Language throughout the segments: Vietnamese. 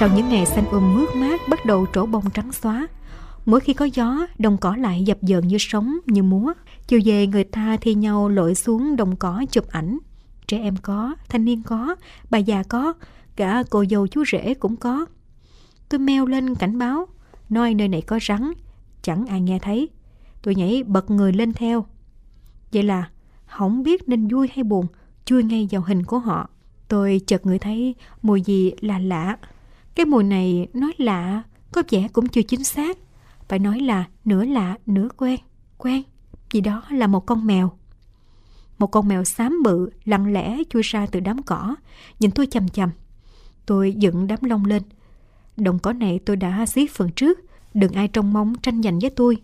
Sau những ngày xanh um mướt mát bắt đầu trổ bông trắng xóa. Mỗi khi có gió, đồng cỏ lại dập dờn như sống, như múa. Chiều về người ta thi nhau lội xuống đồng cỏ chụp ảnh. Trẻ em có, thanh niên có, bà già có, cả cô dâu chú rể cũng có. Tôi meo lên cảnh báo, nói nơi này có rắn, chẳng ai nghe thấy. Tôi nhảy bật người lên theo. Vậy là không biết nên vui hay buồn, chui ngay vào hình của họ. Tôi chợt ngửi thấy mùi gì là lạ. Cái mùi này nói lạ, có vẻ cũng chưa chính xác. Phải nói là nửa lạ, nửa quen. Quen, vì đó là một con mèo. Một con mèo xám bự, lặng lẽ chui ra từ đám cỏ, nhìn tôi chầm chầm. Tôi dựng đám lông lên. Đồng cỏ này tôi đã xí phần trước, đừng ai trông mong tranh giành với tôi.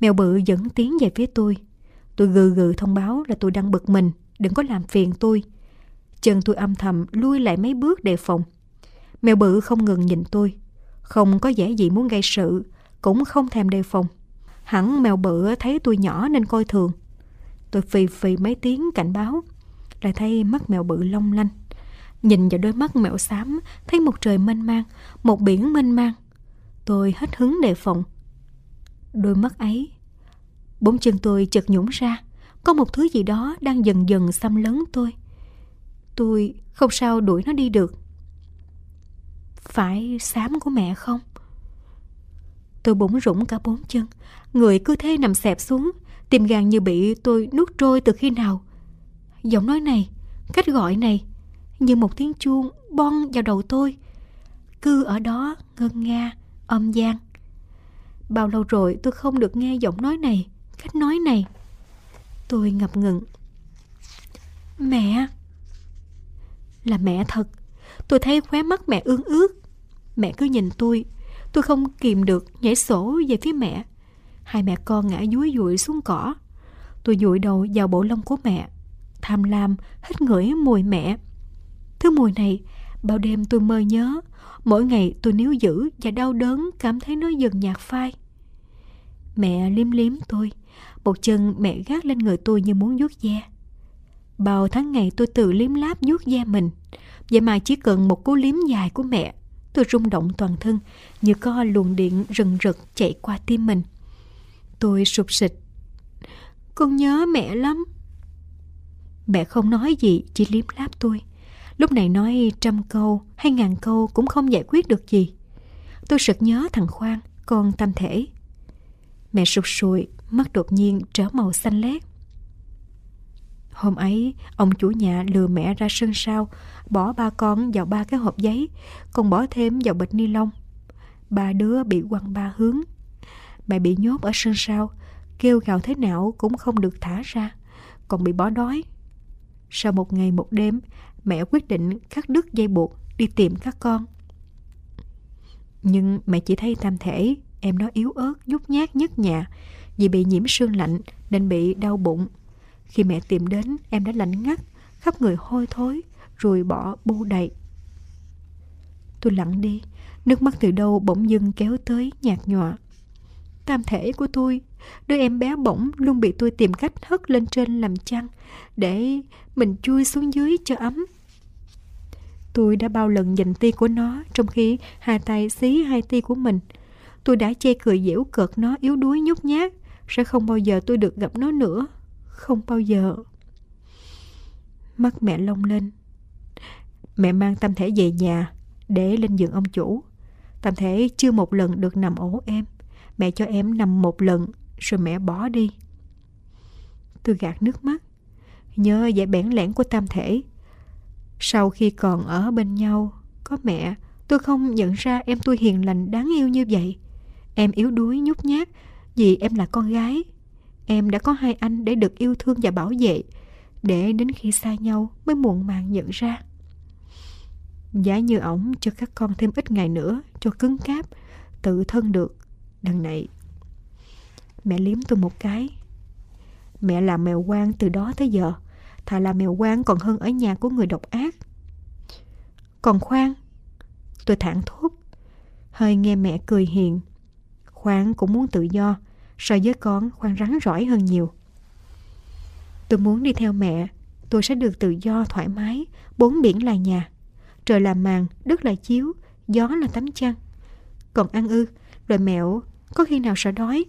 Mèo bự dẫn tiến về phía tôi. Tôi gừ gừ thông báo là tôi đang bực mình, đừng có làm phiền tôi. Chân tôi âm thầm lui lại mấy bước đề phòng. Mèo bự không ngừng nhìn tôi. Không có vẻ gì muốn gây sự, cũng không thèm đề phòng. Hẳn mèo bự thấy tôi nhỏ nên coi thường. Tôi phì phì mấy tiếng cảnh báo. Lại thấy mắt mèo bự long lanh. Nhìn vào đôi mắt mèo xám, thấy một trời mênh mang, một biển mênh mang. Tôi hết hứng đề phòng. Đôi mắt ấy, bốn chân tôi chợt nhũng ra. Có một thứ gì đó đang dần dần xâm lấn tôi. Tôi không sao đuổi nó đi được. Phải xám của mẹ không? Tôi bỗng rủng cả bốn chân, người cứ thế nằm xẹp xuống, tim gan như bị tôi nuốt trôi từ khi nào. Giọng nói này, cách gọi này, như một tiếng chuông bon vào đầu tôi. Cứ ở đó ngân nga, âm gian. Bao lâu rồi tôi không được nghe giọng nói này, cách nói này. Tôi ngập ngừng. Mẹ! Là mẹ thật. Tôi thấy khóe mắt mẹ ương ướt. Mẹ cứ nhìn tôi. Tôi không kìm được nhảy sổ về phía mẹ. Hai mẹ con ngã dúi dụi xuống cỏ. Tôi dụi đầu vào bộ lông của mẹ. Tham lam, hít ngửi mùi mẹ. Thứ mùi này, bao đêm tôi mơ nhớ. Mỗi ngày tôi níu giữ và đau đớn cảm thấy nó dần nhạt phai. Mẹ liếm liếm tôi. Một chân mẹ gác lên người tôi như muốn vuốt da. Bao tháng ngày tôi tự liếm láp vuốt da mình. Vậy mà chỉ cần một cú liếm dài của mẹ, tôi rung động toàn thân như có luồng điện rần rật chạy qua tim mình. Tôi sụp sịch. Con nhớ mẹ lắm. Mẹ không nói gì, chỉ liếm láp tôi. Lúc này nói trăm câu hay ngàn câu cũng không giải quyết được gì. Tôi sực nhớ thằng Khoan, con tâm thể. Mẹ sụt sùi, mắt đột nhiên trở màu xanh lét. Hôm ấy, ông chủ nhà lừa mẹ ra sân sau, bỏ ba con vào ba cái hộp giấy, còn bỏ thêm vào bịch ni lông. Ba đứa bị quăng ba hướng. Mẹ bị nhốt ở sân sau, kêu gào thế nào cũng không được thả ra, còn bị bỏ đói. Sau một ngày một đêm, mẹ quyết định cắt đứt dây buộc đi tìm các con. Nhưng mẹ chỉ thấy tam thể, em nó yếu ớt, nhút nhát nhất nhà, vì bị nhiễm sương lạnh nên bị đau bụng khi mẹ tìm đến, em đã lạnh ngắt, khắp người hôi thối, rồi bỏ bu đầy. Tôi lặng đi, nước mắt từ đâu bỗng dưng kéo tới nhạt nhòa. Tam thể của tôi, đứa em bé bỏng luôn bị tôi tìm cách hất lên trên làm chăn, để mình chui xuống dưới cho ấm. Tôi đã bao lần giành ti của nó trong khi hai tay xí hai ti của mình. Tôi đã chê cười dễu cợt nó yếu đuối nhút nhát, sẽ không bao giờ tôi được gặp nó nữa không bao giờ. Mắt mẹ lông lên. Mẹ mang tâm thể về nhà để lên giường ông chủ. Tâm thể chưa một lần được nằm ổ em. Mẹ cho em nằm một lần rồi mẹ bỏ đi. Tôi gạt nước mắt. Nhớ vẻ bẽn lẽn của tam thể. Sau khi còn ở bên nhau, có mẹ, tôi không nhận ra em tôi hiền lành đáng yêu như vậy. Em yếu đuối nhút nhát vì em là con gái em đã có hai anh để được yêu thương và bảo vệ, để đến khi xa nhau mới muộn màng nhận ra. Giá như ổng cho các con thêm ít ngày nữa cho cứng cáp, tự thân được. Đằng này, mẹ liếm tôi một cái. Mẹ làm mèo quan từ đó tới giờ, thà là mèo quan còn hơn ở nhà của người độc ác. Còn khoan, tôi thẳng thốt, hơi nghe mẹ cười hiền. Khoan cũng muốn tự do, so với con khoan rắn rỏi hơn nhiều. Tôi muốn đi theo mẹ, tôi sẽ được tự do thoải mái, bốn biển là nhà. Trời là màn, đất là chiếu, gió là tấm chăn. Còn ăn ư, rồi mẹo, có khi nào sợ đói.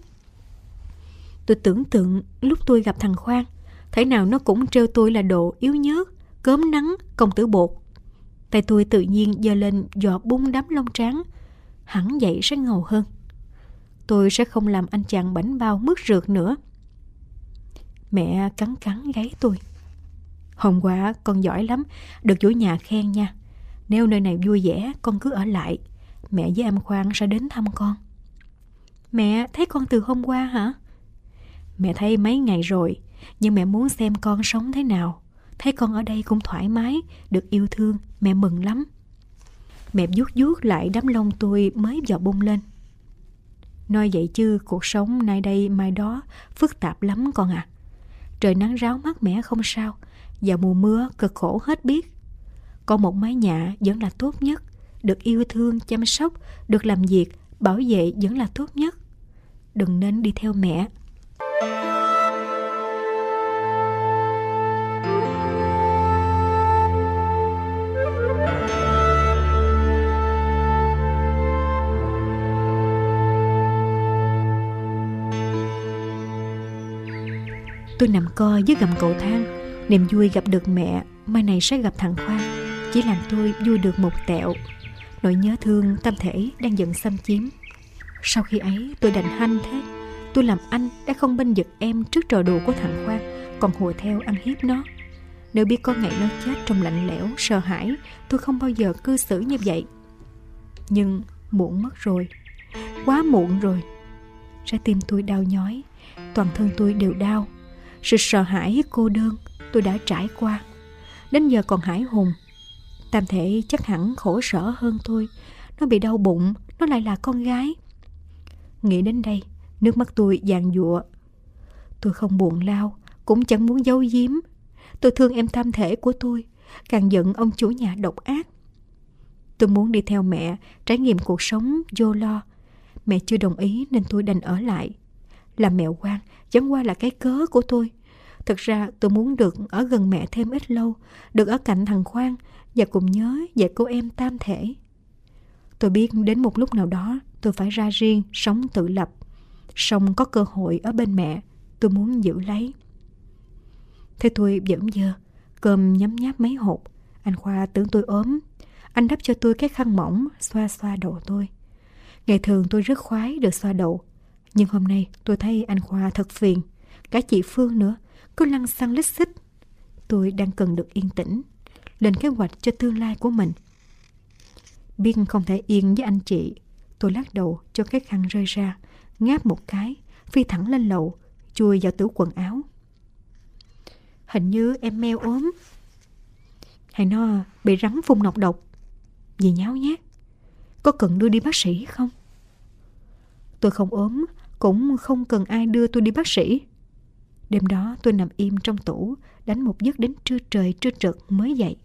Tôi tưởng tượng lúc tôi gặp thằng Khoan, thể nào nó cũng trêu tôi là độ yếu nhớt, cớm nắng, công tử bột. Tay tôi tự nhiên giơ lên dò bung đám lông trắng, hẳn dậy sẽ ngầu hơn. Tôi sẽ không làm anh chàng bánh bao mứt rượt nữa. Mẹ cắn cắn gáy tôi. Hôm qua con giỏi lắm, được chủ nhà khen nha. Nếu nơi này vui vẻ, con cứ ở lại. Mẹ với em Khoan sẽ đến thăm con. Mẹ thấy con từ hôm qua hả? Mẹ thấy mấy ngày rồi, nhưng mẹ muốn xem con sống thế nào. Thấy con ở đây cũng thoải mái, được yêu thương, mẹ mừng lắm. Mẹ vuốt vuốt lại đám lông tôi mới dò bung lên. Nói vậy chứ cuộc sống nay đây mai đó phức tạp lắm con ạ. À. Trời nắng ráo mát mẻ không sao, và mùa mưa cực khổ hết biết. Có một mái nhà vẫn là tốt nhất, được yêu thương, chăm sóc, được làm việc, bảo vệ vẫn là tốt nhất. Đừng nên đi theo mẹ. Tôi nằm co dưới gầm cầu thang. Niềm vui gặp được mẹ, Mai này sẽ gặp thằng Khoan Chỉ làm tôi vui được một tẹo. Nỗi nhớ thương, tâm thể đang dần xâm chiếm. Sau khi ấy, tôi đành hanh thế. Tôi làm anh đã không bênh giật em Trước trò đùa của thằng Khoan Còn hùa theo ăn hiếp nó. Nếu biết có ngày nó chết trong lạnh lẽo, Sợ hãi, Tôi không bao giờ cư xử như vậy. Nhưng muộn mất rồi. Quá muộn rồi. Trái tim tôi đau nhói, Toàn thân tôi đều đau sự sợ hãi cô đơn tôi đã trải qua. Đến giờ còn hải hùng. Tam thể chắc hẳn khổ sở hơn tôi. Nó bị đau bụng, Nó lại là con gái. Nghĩ đến đây, Nước mắt tôi dàn dụa Tôi không buồn lao, Cũng chẳng muốn giấu giếm. Tôi thương em tam thể của tôi, Càng giận ông chủ nhà độc ác. Tôi muốn đi theo mẹ, Trải nghiệm cuộc sống vô lo. Mẹ chưa đồng ý nên tôi đành ở lại. Làm mẹo quan chẳng qua là cái cớ của tôi. Thực ra tôi muốn được ở gần mẹ thêm ít lâu, được ở cạnh thằng Khoan và cùng nhớ về cô em tam thể. Tôi biết đến một lúc nào đó tôi phải ra riêng, sống tự lập. Xong có cơ hội ở bên mẹ, tôi muốn giữ lấy. Thế tôi vẫn dơ, cơm nhấm nháp mấy hộp. Anh Khoa tưởng tôi ốm. Anh đắp cho tôi cái khăn mỏng, xoa xoa đầu tôi. Ngày thường tôi rất khoái được xoa đầu, nhưng hôm nay tôi thấy anh Khoa thật phiền. Cả chị Phương nữa, cứ lăn xăng lít xích. Tôi đang cần được yên tĩnh, lên kế hoạch cho tương lai của mình. Biết không thể yên với anh chị, tôi lắc đầu cho cái khăn rơi ra, ngáp một cái, phi thẳng lên lầu, chui vào tủ quần áo. Hình như em meo ốm. Hay nó bị rắn phun nọc độc. Gì nháo nhác. Có cần đưa đi bác sĩ không? Tôi không ốm, cũng không cần ai đưa tôi đi bác sĩ. Đêm đó tôi nằm im trong tủ, đánh một giấc đến trưa trời trưa trượt mới dậy.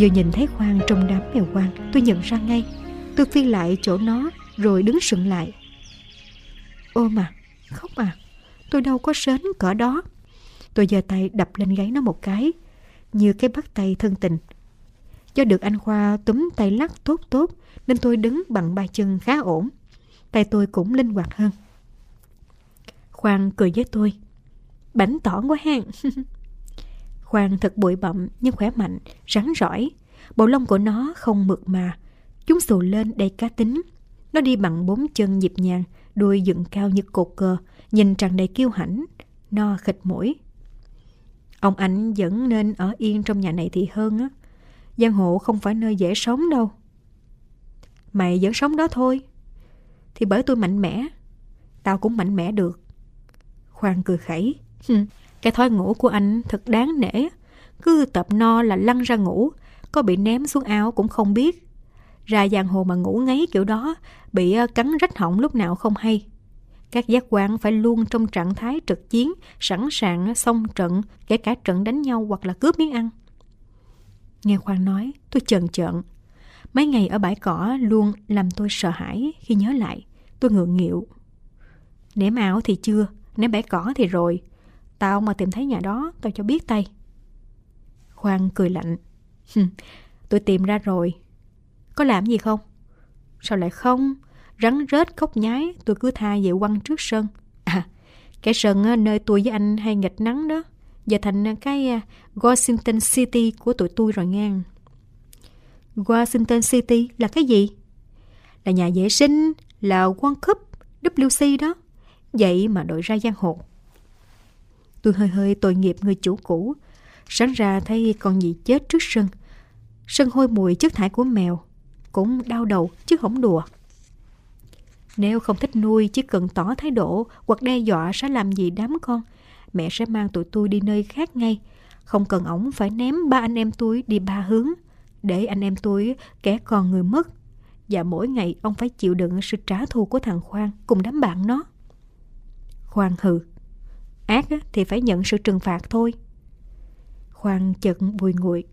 Vừa nhìn thấy khoang trong đám mèo quang Tôi nhận ra ngay Tôi phi lại chỗ nó Rồi đứng sững lại ôm à khóc à, tôi đâu có sến cỡ đó. Tôi giơ tay đập lên gáy nó một cái, như cái bắt tay thân tình. Do được anh Khoa túm tay lắc tốt tốt, nên tôi đứng bằng ba chân khá ổn. Tay tôi cũng linh hoạt hơn. Khoan cười với tôi. Bảnh tỏ quá hen. Khoan thật bụi bặm nhưng khỏe mạnh, rắn rỏi. Bộ lông của nó không mượt mà. Chúng xù lên đầy cá tính. Nó đi bằng bốn chân nhịp nhàng, đuôi dựng cao như cột cờ, nhìn tràn đầy kiêu hãnh, no khịch mũi. Ông ảnh vẫn nên ở yên trong nhà này thì hơn á. Giang hộ không phải nơi dễ sống đâu. Mày vẫn sống đó thôi. Thì bởi tôi mạnh mẽ, tao cũng mạnh mẽ được. Khoan cười khẩy. Cái thói ngủ của anh thật đáng nể. Cứ tập no là lăn ra ngủ, có bị ném xuống áo cũng không biết. Ra giang hồ mà ngủ ngáy kiểu đó, bị ờ, cắn rách họng lúc nào không hay. Các giác quan phải luôn trong trạng thái trực chiến, sẵn sàng ờ, xông trận, kể cả trận đánh nhau hoặc là cướp miếng ăn. Nghe Khoan nói, tôi chần chợn. Mấy ngày ở bãi cỏ luôn làm tôi sợ hãi khi nhớ lại. Tôi ngượng nghịu. Ném áo thì chưa, ném bãi cỏ thì rồi. Tao mà tìm thấy nhà đó, tao cho biết tay. Khoan cười lạnh. tôi tìm ra rồi. Có làm gì không? Sao lại không? Rắn rết khóc nhái, tôi cứ tha về quăng trước sân. À, cái sân nơi tôi với anh hay nghịch nắng đó. Giờ thành cái à, Washington City của tụi tôi rồi ngang. Washington City là cái gì? Là nhà vệ sinh, là World Cup, WC đó. Vậy mà đội ra giang hồ. Tôi hơi hơi tội nghiệp người chủ cũ. Sáng ra thấy con gì chết trước sân. Sân hôi mùi chất thải của mèo. Cũng đau đầu chứ không đùa. Nếu không thích nuôi chỉ cần tỏ thái độ hoặc đe dọa sẽ làm gì đám con, mẹ sẽ mang tụi tôi đi nơi khác ngay. Không cần ổng phải ném ba anh em tôi đi ba hướng, để anh em tôi kẻ còn người mất. Và mỗi ngày ông phải chịu đựng sự trả thù của thằng Khoan cùng đám bạn nó. Khoan hừ. Ác thì phải nhận sự trừng phạt thôi. Khoan chợt bùi nguội.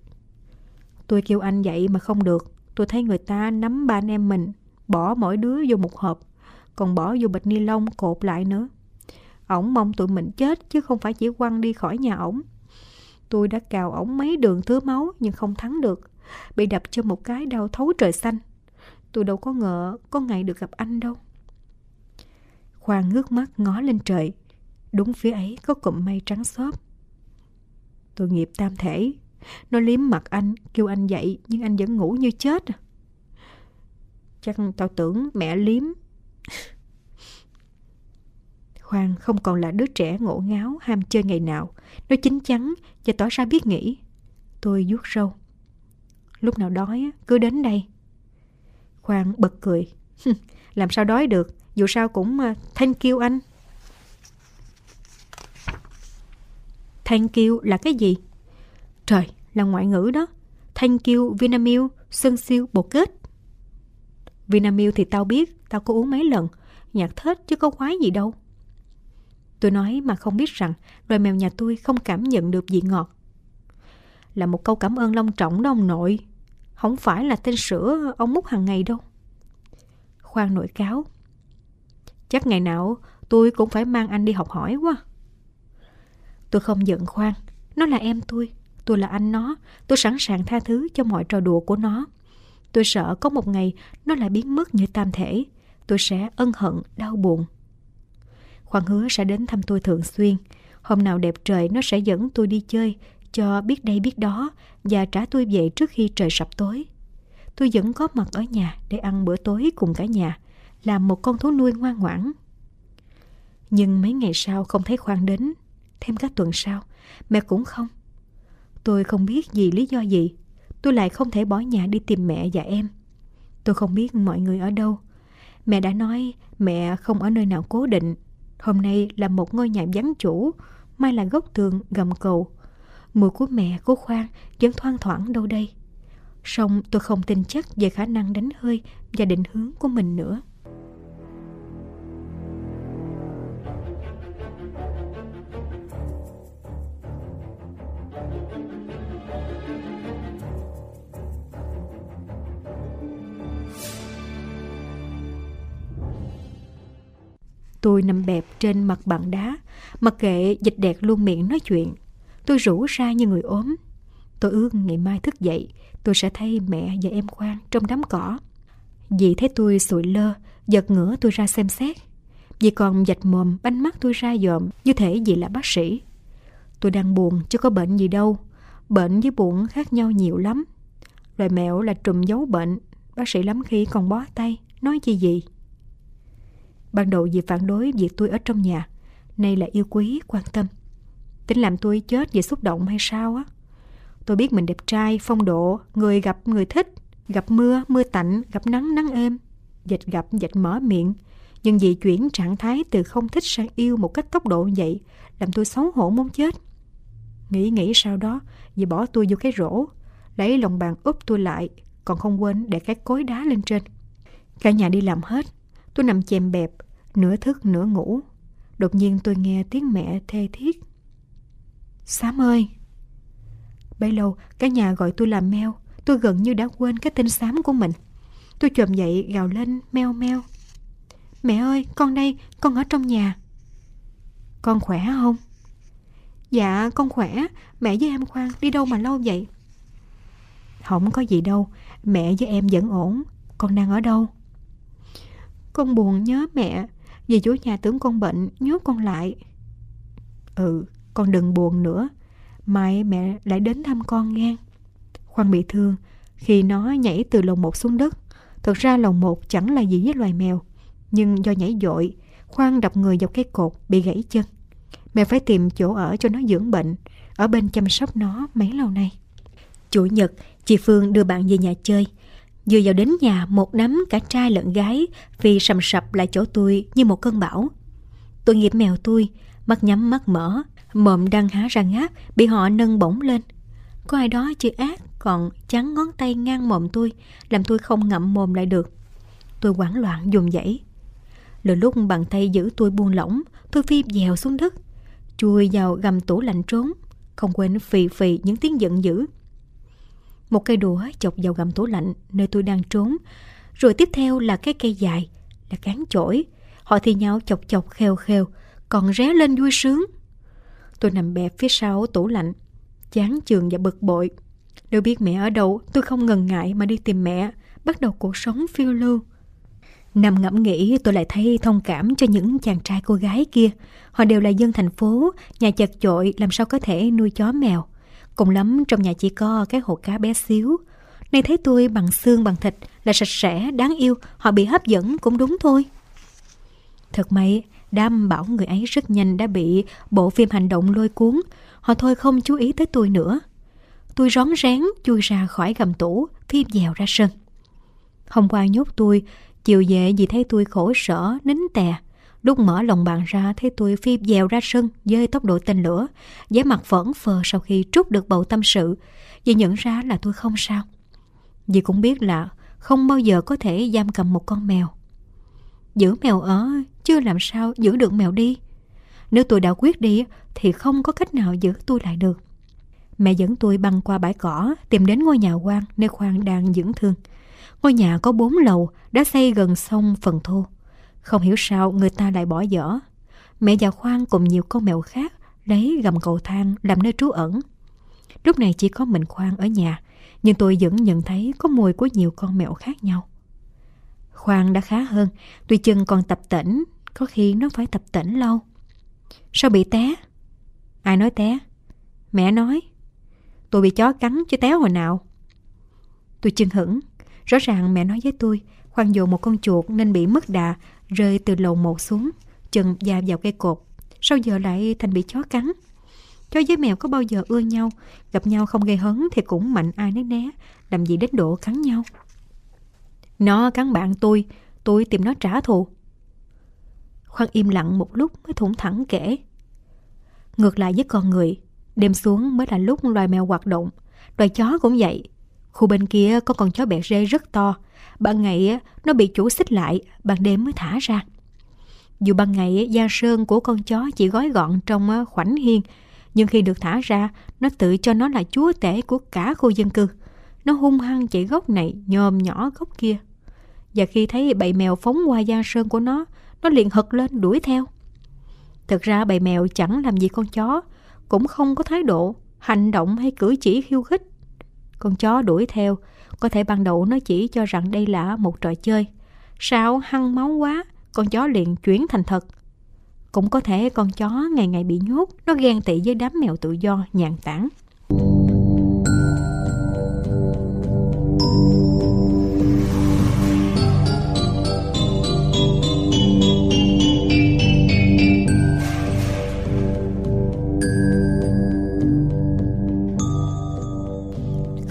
Tôi kêu anh vậy mà không được. Tôi thấy người ta nắm ba anh em mình, bỏ mỗi đứa vô một hộp, còn bỏ vô bịch ni lông cột lại nữa. Ổng mong tụi mình chết chứ không phải chỉ quăng đi khỏi nhà ổng. Tôi đã cào ổng mấy đường thứ máu nhưng không thắng được. Bị đập cho một cái đau thấu trời xanh. Tôi đâu có ngờ có ngày được gặp anh đâu. Khoan ngước mắt ngó lên trời. Đúng phía ấy có cụm mây trắng xốp. Tôi nghiệp tam thể. Nó liếm mặt anh, kêu anh dậy nhưng anh vẫn ngủ như chết. Chắc tao tưởng mẹ liếm. Khoan không còn là đứa trẻ ngộ ngáo ham chơi ngày nào. Nó chín chắn và tỏ ra biết nghĩ. Tôi vuốt râu. Lúc nào đói cứ đến đây. Khoan bật cười. Làm sao đói được, dù sao cũng thanh thank you anh. Thank you là cái gì? Trời, là ngoại ngữ đó. Thank you Vinamilk, sơn siêu, bột kết. Vinamilk thì tao biết, tao có uống mấy lần. Nhạt thết chứ có quái gì đâu. Tôi nói mà không biết rằng loài mèo nhà tôi không cảm nhận được vị ngọt. Là một câu cảm ơn long trọng đó ông nội. Không phải là tên sữa ông múc hàng ngày đâu. Khoan nội cáo. Chắc ngày nào tôi cũng phải mang anh đi học hỏi quá. Tôi không giận Khoan. Nó là em tôi. Tôi là anh nó. Tôi sẵn sàng tha thứ cho mọi trò đùa của nó. Tôi sợ có một ngày nó lại biến mất như tam thể. Tôi sẽ ân hận, đau buồn. Khoan hứa sẽ đến thăm tôi thường xuyên. Hôm nào đẹp trời nó sẽ dẫn tôi đi chơi, cho biết đây biết đó và trả tôi về trước khi trời sập tối. Tôi vẫn có mặt ở nhà để ăn bữa tối cùng cả nhà, làm một con thú nuôi ngoan ngoãn. Nhưng mấy ngày sau không thấy Khoan đến, thêm các tuần sau, mẹ cũng không. Tôi không biết vì lý do gì, tôi lại không thể bỏ nhà đi tìm mẹ và em. Tôi không biết mọi người ở đâu. Mẹ đã nói mẹ không ở nơi nào cố định Hôm nay là một ngôi nhà vắng chủ, mai là gốc tường gầm cầu. Mùi của mẹ, của Khoan vẫn thoang thoảng đâu đây. Song tôi không tin chắc về khả năng đánh hơi và định hướng của mình nữa. Tôi nằm bẹp trên mặt bằng đá, mặc kệ dịch đẹp luôn miệng nói chuyện. Tôi rủ ra như người ốm. Tôi ước ngày mai thức dậy, tôi sẽ thấy mẹ và em Khoan trong đám cỏ. Dì thấy tôi sụi lơ, giật ngửa tôi ra xem xét. Dì còn dạch mồm, bánh mắt tôi ra dòm, như thể dì là bác sĩ. Tôi đang buồn, chứ có bệnh gì đâu. Bệnh với buồn khác nhau nhiều lắm. Loài mẹo là trùm giấu bệnh. Bác sĩ lắm khi còn bó tay, nói chi gì. Ban đầu vì phản đối việc tôi ở trong nhà, nay là yêu quý, quan tâm. Tính làm tôi chết vì xúc động hay sao á? Tôi biết mình đẹp trai, phong độ, người gặp người thích, gặp mưa, mưa tạnh, gặp nắng, nắng êm, dịch gặp, dịch mở miệng. Nhưng vì chuyển trạng thái từ không thích sang yêu một cách tốc độ vậy, làm tôi xấu hổ muốn chết. Nghĩ nghĩ sau đó, vì bỏ tôi vô cái rổ, lấy lòng bàn úp tôi lại, còn không quên để cái cối đá lên trên. Cả nhà đi làm hết, Tôi nằm chèm bẹp, nửa thức nửa ngủ. Đột nhiên tôi nghe tiếng mẹ thê thiết. Sám ơi! Bấy lâu, cả nhà gọi tôi là Meo, tôi gần như đã quên cái tên xám của mình. Tôi chồm dậy gào lên meo meo. Mẹ ơi, con đây, con ở trong nhà. Con khỏe không? Dạ, con khỏe. Mẹ với em khoan, đi đâu mà lâu vậy? Không có gì đâu, mẹ với em vẫn ổn. Con đang ở đâu? Con buồn nhớ mẹ, vì chủ nhà tưởng con bệnh, nhốt con lại. Ừ, con đừng buồn nữa. Mai mẹ lại đến thăm con nghe. Khoan bị thương khi nó nhảy từ lồng một xuống đất. Thực ra lồng một chẳng là gì với loài mèo. Nhưng do nhảy dội, Khoan đập người dọc cái cột bị gãy chân. Mẹ phải tìm chỗ ở cho nó dưỡng bệnh, ở bên chăm sóc nó mấy lâu nay. Chủ nhật, chị Phương đưa bạn về nhà chơi. Vừa vào đến nhà một nắm cả trai lẫn gái vì sầm sập lại chỗ tôi như một cơn bão. tôi nghiệp mèo tôi, mắt nhắm mắt mở, mồm đang há ra ngáp, bị họ nâng bổng lên. Có ai đó chưa ác còn chắn ngón tay ngang mồm tôi, làm tôi không ngậm mồm lại được. Tôi hoảng loạn dùng dãy. Lần lúc bàn tay giữ tôi buông lỏng, tôi phi dèo xuống đất, chui vào gầm tủ lạnh trốn, không quên phì phì những tiếng giận dữ. Một cây đũa chọc vào gầm tủ lạnh nơi tôi đang trốn, rồi tiếp theo là cái cây dài, là cán chổi. Họ thì nhau chọc chọc kheo kheo, còn ré lên vui sướng. Tôi nằm bẹp phía sau tủ lạnh, chán chường và bực bội. Đâu biết mẹ ở đâu, tôi không ngần ngại mà đi tìm mẹ, bắt đầu cuộc sống phiêu lưu. Nằm ngẫm nghĩ tôi lại thấy thông cảm cho những chàng trai cô gái kia. Họ đều là dân thành phố, nhà chật chội làm sao có thể nuôi chó mèo. Cùng lắm trong nhà chỉ có cái hồ cá bé xíu. Nay thấy tôi bằng xương bằng thịt là sạch sẽ, đáng yêu, họ bị hấp dẫn cũng đúng thôi. Thật may, đam bảo người ấy rất nhanh đã bị bộ phim hành động lôi cuốn. Họ thôi không chú ý tới tôi nữa. Tôi rón rén chui ra khỏi gầm tủ, phim dèo ra sân. Hôm qua nhốt tôi Chiều về vì thấy tôi khổ sở, nín tè. Lúc mở lòng bàn ra thấy tôi phi dèo ra sân với tốc độ tên lửa, vẻ mặt vẫn phờ sau khi trút được bầu tâm sự, vì nhận ra là tôi không sao. Vì cũng biết là không bao giờ có thể giam cầm một con mèo. Giữ mèo ở, chưa làm sao giữ được mèo đi. Nếu tôi đã quyết đi thì không có cách nào giữ tôi lại được. Mẹ dẫn tôi băng qua bãi cỏ, tìm đến ngôi nhà quan nơi khoan đang dưỡng thương. Ngôi nhà có bốn lầu, đã xây gần sông phần thô. Không hiểu sao người ta lại bỏ dở. Mẹ già khoan cùng nhiều con mèo khác lấy gầm cầu thang làm nơi trú ẩn. Lúc này chỉ có mình khoan ở nhà, nhưng tôi vẫn nhận thấy có mùi của nhiều con mèo khác nhau. Khoan đã khá hơn, tuy chân còn tập tỉnh, có khi nó phải tập tỉnh lâu. Sao bị té? Ai nói té? Mẹ nói. Tôi bị chó cắn chứ té hồi nào. Tôi chân hững, Rõ ràng mẹ nói với tôi, khoan dù một con chuột nên bị mất đà, rơi từ lầu một xuống, chân da vào cây cột. Sau giờ lại thành bị chó cắn? Chó với mèo có bao giờ ưa nhau, gặp nhau không gây hấn thì cũng mạnh ai nấy né, làm gì đến độ cắn nhau. Nó cắn bạn tôi, tôi tìm nó trả thù. Khoan im lặng một lúc mới thủng thẳng kể. Ngược lại với con người, đêm xuống mới là lúc loài mèo hoạt động. Loài chó cũng vậy, Khu bên kia có con chó bẹt rê rất to. Ban ngày nó bị chủ xích lại, ban đêm mới thả ra. Dù ban ngày da sơn của con chó chỉ gói gọn trong khoảnh hiên, nhưng khi được thả ra, nó tự cho nó là chúa tể của cả khu dân cư. Nó hung hăng chạy gốc này, nhòm nhỏ gốc kia. Và khi thấy bầy mèo phóng qua da sơn của nó, nó liền hật lên đuổi theo. Thực ra bầy mèo chẳng làm gì con chó, cũng không có thái độ, hành động hay cử chỉ khiêu khích. Con chó đuổi theo, có thể ban đầu nó chỉ cho rằng đây là một trò chơi. Sao hăng máu quá, con chó liền chuyển thành thật. Cũng có thể con chó ngày ngày bị nhốt, nó ghen tị với đám mèo tự do, nhàn tản.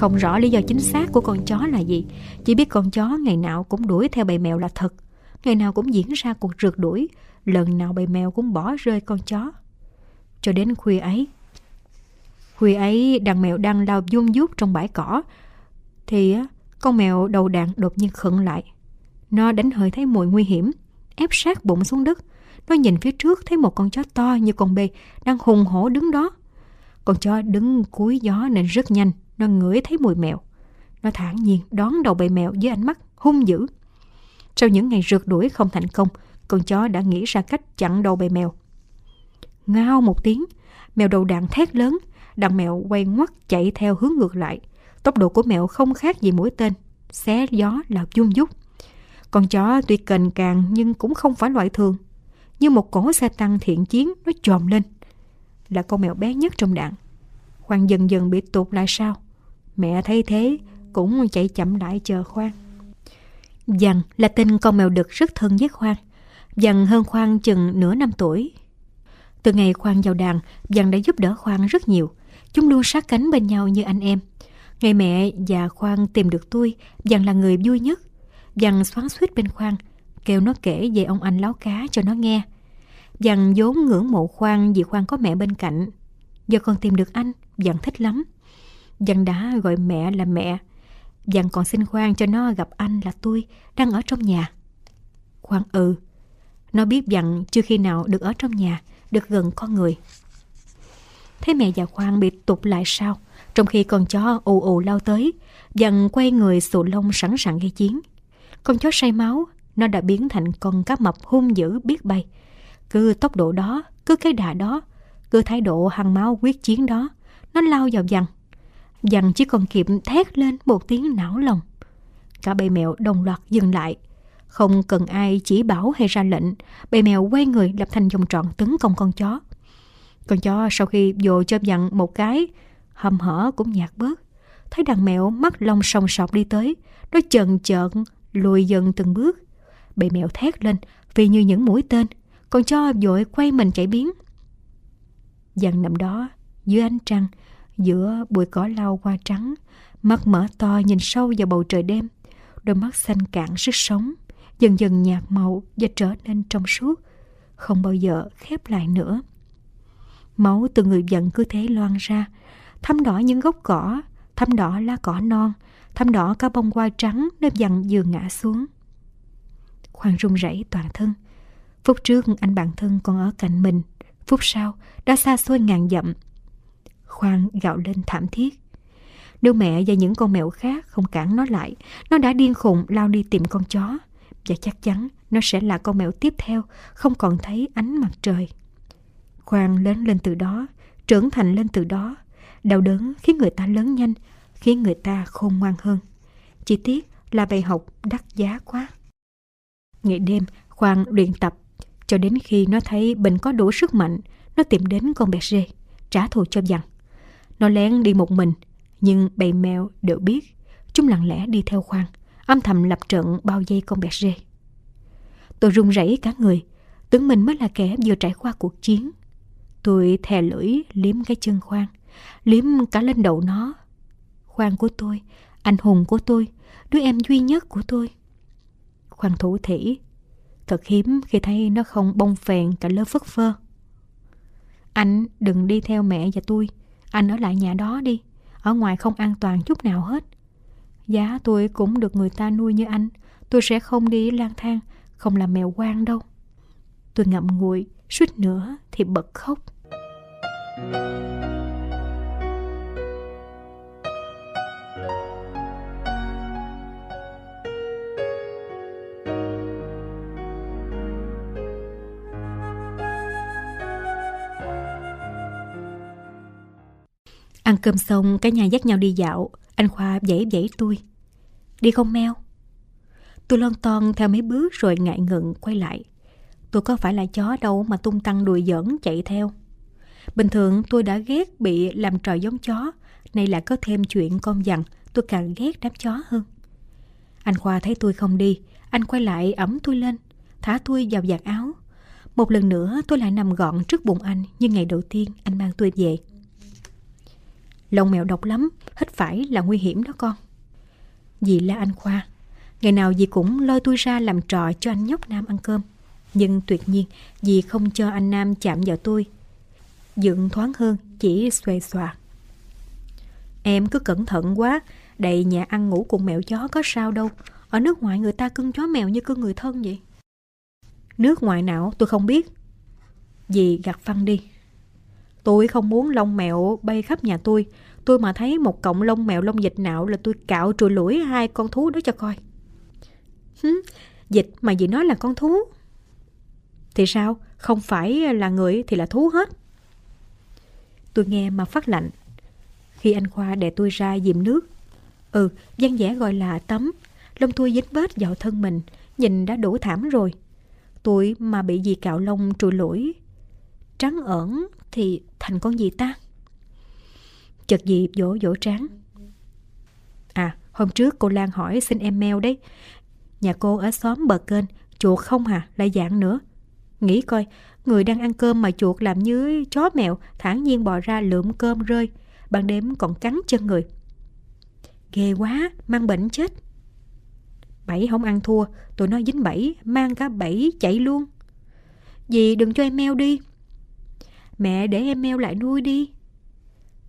Không rõ lý do chính xác của con chó là gì, chỉ biết con chó ngày nào cũng đuổi theo bầy mèo là thật. Ngày nào cũng diễn ra cuộc rượt đuổi, lần nào bầy mèo cũng bỏ rơi con chó. Cho đến khuya ấy, khuya ấy đàn mèo đang lao vuông vút trong bãi cỏ, thì con mèo đầu đàn đột nhiên khựng lại. Nó đánh hơi thấy mùi nguy hiểm, ép sát bụng xuống đất. Nó nhìn phía trước thấy một con chó to như con bê đang hùng hổ đứng đó. Con chó đứng cuối gió nên rất nhanh, nó ngửi thấy mùi mèo. Nó thản nhiên đón đầu bầy mèo với ánh mắt hung dữ. Sau những ngày rượt đuổi không thành công, con chó đã nghĩ ra cách chặn đầu bầy mèo. Ngao một tiếng, mèo đầu đạn thét lớn, đàn mèo quay ngoắt chạy theo hướng ngược lại. Tốc độ của mèo không khác gì mũi tên, xé gió là dung dút. Con chó tuy cành càng nhưng cũng không phải loại thường. Như một cỗ xe tăng thiện chiến nó trồm lên. Là con mèo bé nhất trong đạn. Hoàng dần dần bị tụt lại sao? Mẹ thấy thế cũng chạy chậm lại chờ Khoan. Dằn là tên con mèo đực rất thân với Khoan. Dằn hơn Khoan chừng nửa năm tuổi. Từ ngày Khoan vào đàn, Dằn đã giúp đỡ Khoan rất nhiều. Chúng luôn sát cánh bên nhau như anh em. Ngày mẹ và Khoan tìm được tôi, Dằn là người vui nhất. Dằn xoắn suýt bên Khoan, kêu nó kể về ông anh láo cá cho nó nghe. Dằn vốn ngưỡng mộ Khoan vì Khoan có mẹ bên cạnh. Giờ còn tìm được anh, Dằn thích lắm. Dằn đã gọi mẹ là mẹ. Dằn còn xin Khoan cho nó gặp anh là tôi, đang ở trong nhà. Khoan ừ. Nó biết dặn chưa khi nào được ở trong nhà, được gần con người. Thấy mẹ và Khoan bị tụt lại sao? Trong khi con chó ù ù lao tới, Dằn quay người sụ lông sẵn sàng gây chiến. Con chó say máu, nó đã biến thành con cá mập hung dữ biết bay. Cứ tốc độ đó, cứ cái đà đó, cứ thái độ hăng máu quyết chiến đó, nó lao vào dằn. Dằn chỉ còn kịp thét lên một tiếng não lòng. Cả bầy mèo đồng loạt dừng lại. Không cần ai chỉ bảo hay ra lệnh, bầy mèo quay người lập thành vòng tròn tấn công con chó. Con chó sau khi dồ cho dặn một cái, hầm hở cũng nhạt bớt. Thấy đàn mèo mắt lông sòng sọc đi tới, nó chần chợn, lùi dần từng bước. Bầy mèo thét lên vì như những mũi tên, con chó vội quay mình chạy biến. Dặn nằm đó, dưới ánh trăng, giữa bụi cỏ lau hoa trắng, mắt mở to nhìn sâu vào bầu trời đêm, đôi mắt xanh cạn sức sống, dần dần nhạt màu và trở nên trong suốt, không bao giờ khép lại nữa. Máu từ người giận cứ thế loan ra, thăm đỏ những gốc cỏ, thăm đỏ lá cỏ non, thăm đỏ cả bông hoa trắng nơi dặn vừa ngã xuống. Khoan run rẩy toàn thân. Phút trước anh bạn thân còn ở cạnh mình, phút sau đã xa xôi ngàn dặm. Khoan gạo lên thảm thiết. Nếu mẹ và những con mèo khác không cản nó lại, nó đã điên khùng lao đi tìm con chó. Và chắc chắn nó sẽ là con mèo tiếp theo, không còn thấy ánh mặt trời. Khoan lớn lên từ đó, trưởng thành lên từ đó. Đau đớn khiến người ta lớn nhanh, khiến người ta khôn ngoan hơn. Chỉ tiếc là bài học đắt giá quá. Ngày đêm, Khoan luyện tập, cho đến khi nó thấy mình có đủ sức mạnh, nó tìm đến con bẹt rê, trả thù cho dằn. Nó lén đi một mình, nhưng bầy mèo đều biết. Chúng lặng lẽ đi theo Khoan, âm thầm lập trận bao dây con bẹt rê. Tôi run rẩy cả người, tưởng mình mới là kẻ vừa trải qua cuộc chiến. Tôi thè lưỡi liếm cái chân Khoan, liếm cả lên đầu nó. Khoan của tôi, anh hùng của tôi, đứa em duy nhất của tôi. Khoan thủ thỉ, thật hiếm khi thấy nó không bông phèn cả lớp phất phơ. Anh đừng đi theo mẹ và tôi, anh ở lại nhà đó đi, ở ngoài không an toàn chút nào hết. Giá tôi cũng được người ta nuôi như anh, tôi sẽ không đi lang thang, không làm mèo quan đâu. Tôi ngậm ngùi, suýt nữa thì bật khóc. Ăn cơm xong, cả nhà dắt nhau đi dạo. Anh Khoa dãy dãy tôi. Đi không meo? Tôi lon ton theo mấy bước rồi ngại ngừng quay lại. Tôi có phải là chó đâu mà tung tăng đùi giỡn chạy theo. Bình thường tôi đã ghét bị làm trò giống chó. Nay là có thêm chuyện con dằn, tôi càng ghét đám chó hơn. Anh Khoa thấy tôi không đi, anh quay lại ẩm tôi lên, thả tôi vào giặt áo. Một lần nữa tôi lại nằm gọn trước bụng anh như ngày đầu tiên anh mang tôi về. Lông mèo độc lắm, hít phải là nguy hiểm đó con. Dì là anh Khoa. Ngày nào dì cũng lôi tôi ra làm trò cho anh nhóc Nam ăn cơm. Nhưng tuyệt nhiên, dì không cho anh Nam chạm vào tôi. Dựng thoáng hơn, chỉ xòe xòa. Em cứ cẩn thận quá, đầy nhà ăn ngủ cùng mèo chó có sao đâu. Ở nước ngoài người ta cưng chó mèo như cưng người thân vậy. Nước ngoài nào tôi không biết. Dì gặt phăng đi. Tôi không muốn lông mèo bay khắp nhà tôi. Tôi mà thấy một cọng lông mèo lông dịch nạo là tôi cạo trùi lũi hai con thú đó cho coi. Hứ, dịch mà dì nói là con thú. Thì sao? Không phải là người thì là thú hết. Tôi nghe mà phát lạnh. Khi anh Khoa đè tôi ra dìm nước. Ừ, gian dẻ gọi là tắm. Lông tôi dính bết vào thân mình, nhìn đã đủ thảm rồi. Tôi mà bị gì cạo lông trùi lũi. Trắng ẩn thì thành con gì ta? Chật gì vỗ vỗ trán. À, hôm trước cô Lan hỏi xin em mail đấy. Nhà cô ở xóm bờ kênh, chuột không hả, lại dạng nữa. Nghĩ coi, người đang ăn cơm mà chuột làm như chó mèo, thản nhiên bò ra lượm cơm rơi, ban đêm còn cắn chân người. Ghê quá, mang bệnh chết. Bảy không ăn thua, tụi nó dính bảy, mang cả bảy chạy luôn. Dì đừng cho em meo đi. Mẹ để em meo lại nuôi đi.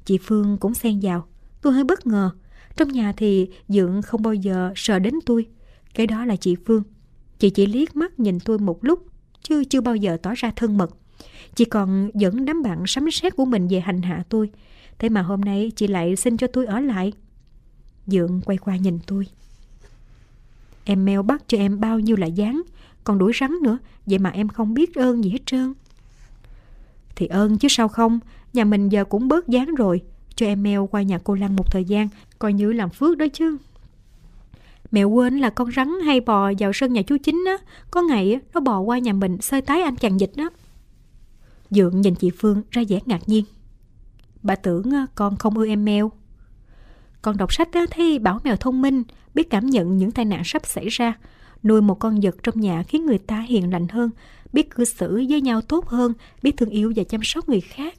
Chị Phương cũng xen vào. Tôi hơi bất ngờ. Trong nhà thì Dượng không bao giờ sợ đến tôi. Cái đó là chị Phương. Chị chỉ liếc mắt nhìn tôi một lúc, chứ chưa bao giờ tỏ ra thân mật. Chị còn dẫn đám bạn sắm sét của mình về hành hạ tôi. Thế mà hôm nay chị lại xin cho tôi ở lại. Dượng quay qua nhìn tôi. Em mèo bắt cho em bao nhiêu là dáng, còn đuổi rắn nữa, vậy mà em không biết ơn gì hết trơn. Thì ơn chứ sao không, nhà mình giờ cũng bớt dáng rồi, cho em mèo qua nhà cô Lăng một thời gian, coi như làm phước đó chứ. Mẹ quên là con rắn hay bò vào sân nhà chú chính á, có ngày nó bò qua nhà mình sơi tái anh chàng dịch đó. Dượng nhìn chị Phương ra vẻ ngạc nhiên. Bà tưởng con không ưa em mèo. Con đọc sách thấy bảo mèo thông minh, biết cảm nhận những tai nạn sắp xảy ra. Nuôi một con vật trong nhà khiến người ta hiền lành hơn, biết cư xử với nhau tốt hơn, biết thương yêu và chăm sóc người khác.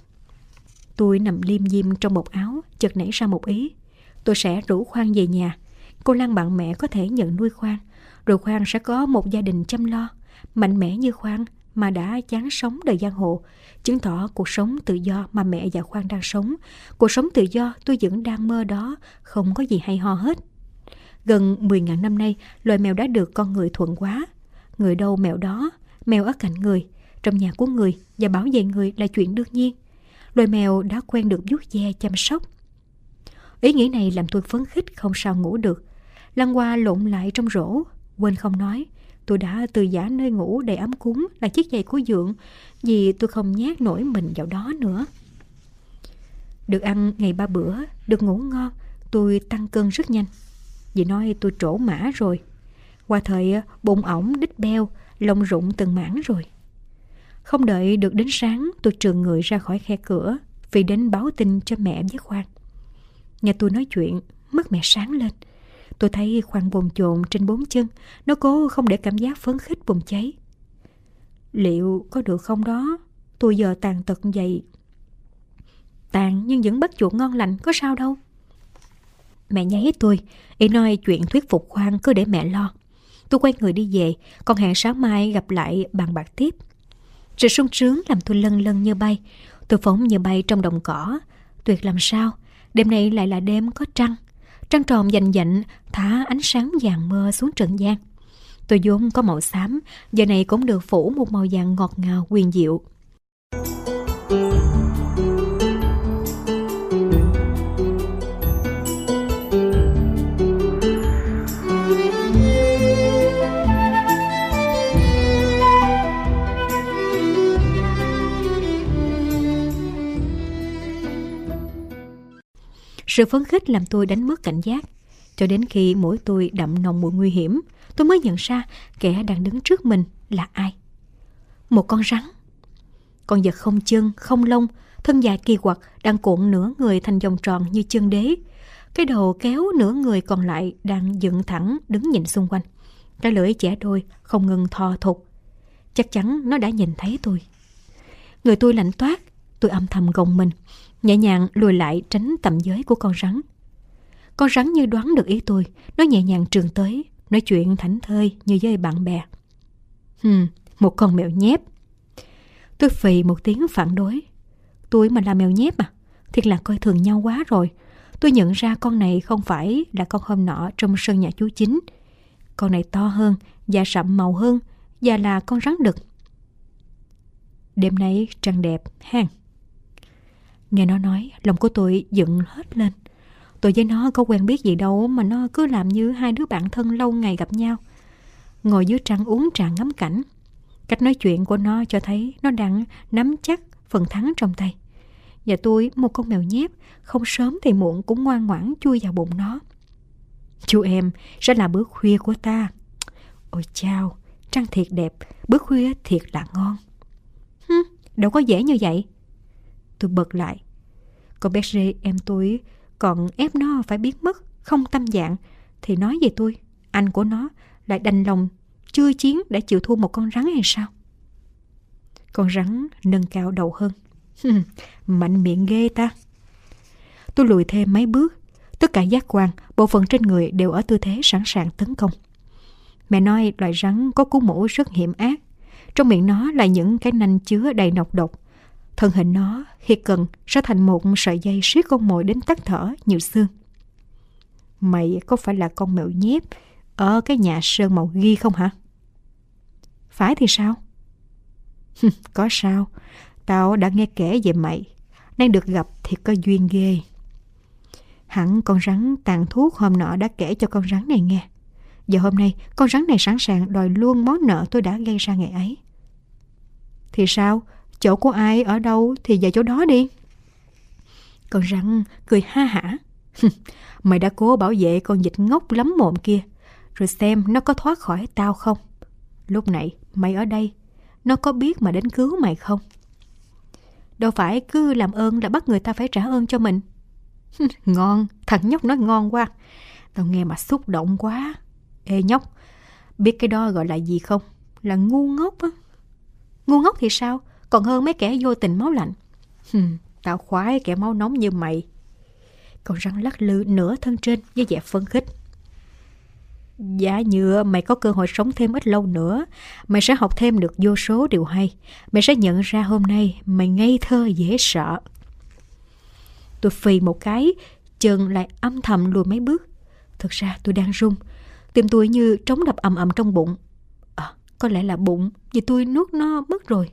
Tôi nằm liêm diêm trong một áo, chợt nảy ra một ý. Tôi sẽ rủ Khoan về nhà. Cô Lan bạn mẹ có thể nhận nuôi Khoan, rồi Khoan sẽ có một gia đình chăm lo. Mạnh mẽ như Khoan mà đã chán sống đời giang hồ, chứng tỏ cuộc sống tự do mà mẹ và Khoan đang sống. Cuộc sống tự do tôi vẫn đang mơ đó, không có gì hay ho hết. Gần 10.000 năm nay, loài mèo đã được con người thuận quá. Người đâu mèo đó, mèo ở cạnh người, trong nhà của người và bảo vệ người là chuyện đương nhiên. Loài mèo đã quen được vuốt ve chăm sóc. Ý nghĩ này làm tôi phấn khích không sao ngủ được. Lăn qua lộn lại trong rổ, quên không nói. Tôi đã từ giả nơi ngủ đầy ấm cúng là chiếc giày của Dượng vì tôi không nhát nổi mình vào đó nữa. Được ăn ngày ba bữa, được ngủ ngon, tôi tăng cân rất nhanh. Dì nói tôi trổ mã rồi. Qua thời bụng ổng đít beo, lông rụng từng mảng rồi. Không đợi được đến sáng, tôi trường người ra khỏi khe cửa vì đến báo tin cho mẹ với Khoan. Nghe tôi nói chuyện, mắt mẹ sáng lên. Tôi thấy Khoan bồn chồn trên bốn chân, nó cố không để cảm giác phấn khích bùng cháy. Liệu có được không đó? Tôi giờ tàn tật vậy. Tàn nhưng vẫn bất chuột ngon lành, có sao đâu. Mẹ nháy tôi, ý nói chuyện thuyết phục Khoan cứ để mẹ lo. Tôi quay người đi về, còn hẹn sáng mai gặp lại bàn bạc tiếp. Sự sung sướng làm tôi lân lân như bay. Tôi phóng như bay trong đồng cỏ. Tuyệt làm sao, đêm nay lại là đêm có trăng. Trăng tròn dành dạnh, thả ánh sáng vàng mơ xuống trần gian. Tôi vốn có màu xám, giờ này cũng được phủ một màu vàng ngọt ngào quyền diệu. Sự phấn khích làm tôi đánh mất cảnh giác. Cho đến khi mũi tôi đậm nồng mùi nguy hiểm, tôi mới nhận ra kẻ đang đứng trước mình là ai. Một con rắn. Con vật không chân, không lông, thân dài kỳ quặc đang cuộn nửa người thành vòng tròn như chân đế. Cái đầu kéo nửa người còn lại đang dựng thẳng đứng nhìn xung quanh. Cái lưỡi chẻ đôi không ngừng thò thục. Chắc chắn nó đã nhìn thấy tôi. Người tôi lạnh toát, tôi âm thầm gồng mình, nhẹ nhàng lùi lại tránh tầm giới của con rắn. Con rắn như đoán được ý tôi, nó nhẹ nhàng trường tới, nói chuyện thảnh thơi như với bạn bè. Hừm, một con mèo nhép. Tôi phì một tiếng phản đối. Tôi mà là mèo nhép à? Thiệt là coi thường nhau quá rồi. Tôi nhận ra con này không phải là con hôm nọ trong sân nhà chú chính. Con này to hơn, da sậm màu hơn, và là con rắn đực. Đêm nay trăng đẹp, hang. Nghe nó nói, lòng của tôi dựng hết lên. Tôi với nó có quen biết gì đâu mà nó cứ làm như hai đứa bạn thân lâu ngày gặp nhau. Ngồi dưới trăng uống trà ngắm cảnh. Cách nói chuyện của nó cho thấy nó đang nắm chắc phần thắng trong tay. Và tôi, một con mèo nhép, không sớm thì muộn cũng ngoan ngoãn chui vào bụng nó. Chú em sẽ là bữa khuya của ta. Ôi chao, trăng thiệt đẹp, bữa khuya thiệt là ngon. Hừ, đâu có dễ như vậy. Tôi bật lại. Con bé Rê em tôi còn ép nó phải biến mất, không tâm dạng. Thì nói về tôi, anh của nó lại đành lòng chưa chiến đã chịu thua một con rắn hay sao? Con rắn nâng cao đầu hơn. Mạnh miệng ghê ta. Tôi lùi thêm mấy bước. Tất cả giác quan, bộ phận trên người đều ở tư thế sẵn sàng tấn công. Mẹ nói loài rắn có cú mổ rất hiểm ác. Trong miệng nó là những cái nanh chứa đầy nọc độc. Thân hình nó, khi cần, sẽ thành một sợi dây siết con mồi đến tắt thở nhiều xương. Mày có phải là con mèo nhép ở cái nhà sơn màu ghi không hả? Phải thì sao? có sao? Tao đã nghe kể về mày. Nay được gặp thì có duyên ghê. Hẳn con rắn tàn thuốc hôm nọ đã kể cho con rắn này nghe. Giờ hôm nay, con rắn này sẵn sàng đòi luôn món nợ tôi đã gây ra ngày ấy. Thì sao? Chỗ của ai ở đâu thì về chỗ đó đi. Con rắn cười ha hả. Mày đã cố bảo vệ con vịt ngốc lắm mồm kia. Rồi xem nó có thoát khỏi tao không. Lúc này mày ở đây. Nó có biết mà đến cứu mày không? Đâu phải cứ làm ơn là bắt người ta phải trả ơn cho mình. ngon, thằng nhóc nói ngon quá. Tao nghe mà xúc động quá. Ê nhóc, biết cái đó gọi là gì không? Là ngu ngốc á. Ngu ngốc thì sao? Còn hơn mấy kẻ vô tình máu lạnh. Hừm, tao khoái kẻ máu nóng như mày. cậu răng lắc lư nửa thân trên với vẻ phấn khích. Giả như mày có cơ hội sống thêm ít lâu nữa, mày sẽ học thêm được vô số điều hay. Mày sẽ nhận ra hôm nay mày ngây thơ dễ sợ. Tôi phì một cái, chân lại âm thầm lùi mấy bước. Thực ra tôi đang run, tim tôi như trống đập ầm ầm trong bụng. À, có lẽ là bụng, vì tôi nuốt nó mất rồi.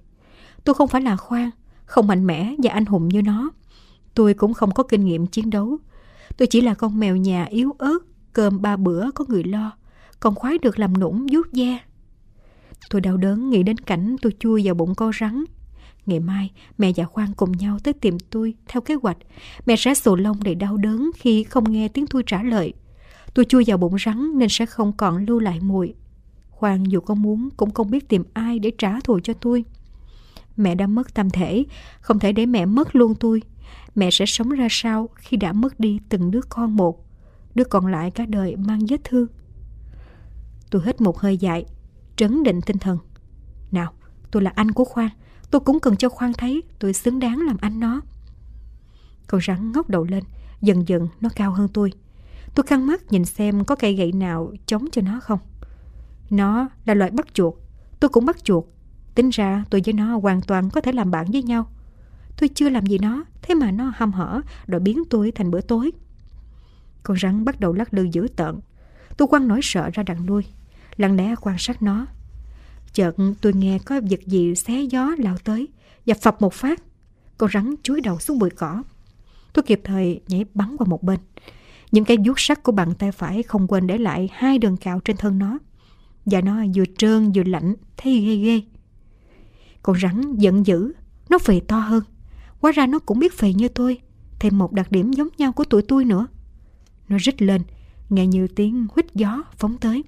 Tôi không phải là khoan, không mạnh mẽ và anh hùng như nó. Tôi cũng không có kinh nghiệm chiến đấu. Tôi chỉ là con mèo nhà yếu ớt, cơm ba bữa có người lo, còn khoái được làm nũng vuốt da. Tôi đau đớn nghĩ đến cảnh tôi chui vào bụng con rắn. Ngày mai, mẹ và Khoan cùng nhau tới tìm tôi theo kế hoạch. Mẹ sẽ sổ lông để đau đớn khi không nghe tiếng tôi trả lời. Tôi chui vào bụng rắn nên sẽ không còn lưu lại mùi. Khoan dù có muốn cũng không biết tìm ai để trả thù cho tôi. Mẹ đã mất tâm thể, không thể để mẹ mất luôn tôi. Mẹ sẽ sống ra sao khi đã mất đi từng đứa con một, đứa còn lại cả đời mang vết thương. Tôi hít một hơi dài, trấn định tinh thần. Nào, tôi là anh của Khoan, tôi cũng cần cho Khoan thấy tôi xứng đáng làm anh nó. Con rắn ngóc đầu lên, dần dần nó cao hơn tôi. Tôi căng mắt nhìn xem có cây gậy nào chống cho nó không. Nó là loại bắt chuột, tôi cũng bắt chuột. Tính ra tôi với nó hoàn toàn có thể làm bạn với nhau. Tôi chưa làm gì nó, thế mà nó hăm hở rồi biến tôi thành bữa tối. Con rắn bắt đầu lắc lư dữ tợn. Tôi quăng nỗi sợ ra đằng đuôi, lặng lẽ quan sát nó. Chợt tôi nghe có vật gì xé gió lao tới và phập một phát. Con rắn chuối đầu xuống bụi cỏ. Tôi kịp thời nhảy bắn qua một bên. Những cái vuốt sắc của bàn tay phải không quên để lại hai đường cạo trên thân nó. Và nó vừa trơn vừa lạnh, thấy ghê ghê. Con rắn giận dữ, nó phì to hơn. Hóa ra nó cũng biết phì như tôi. Thêm một đặc điểm giống nhau của tụi tôi nữa. Nó rít lên, nghe như tiếng huýt gió phóng tới.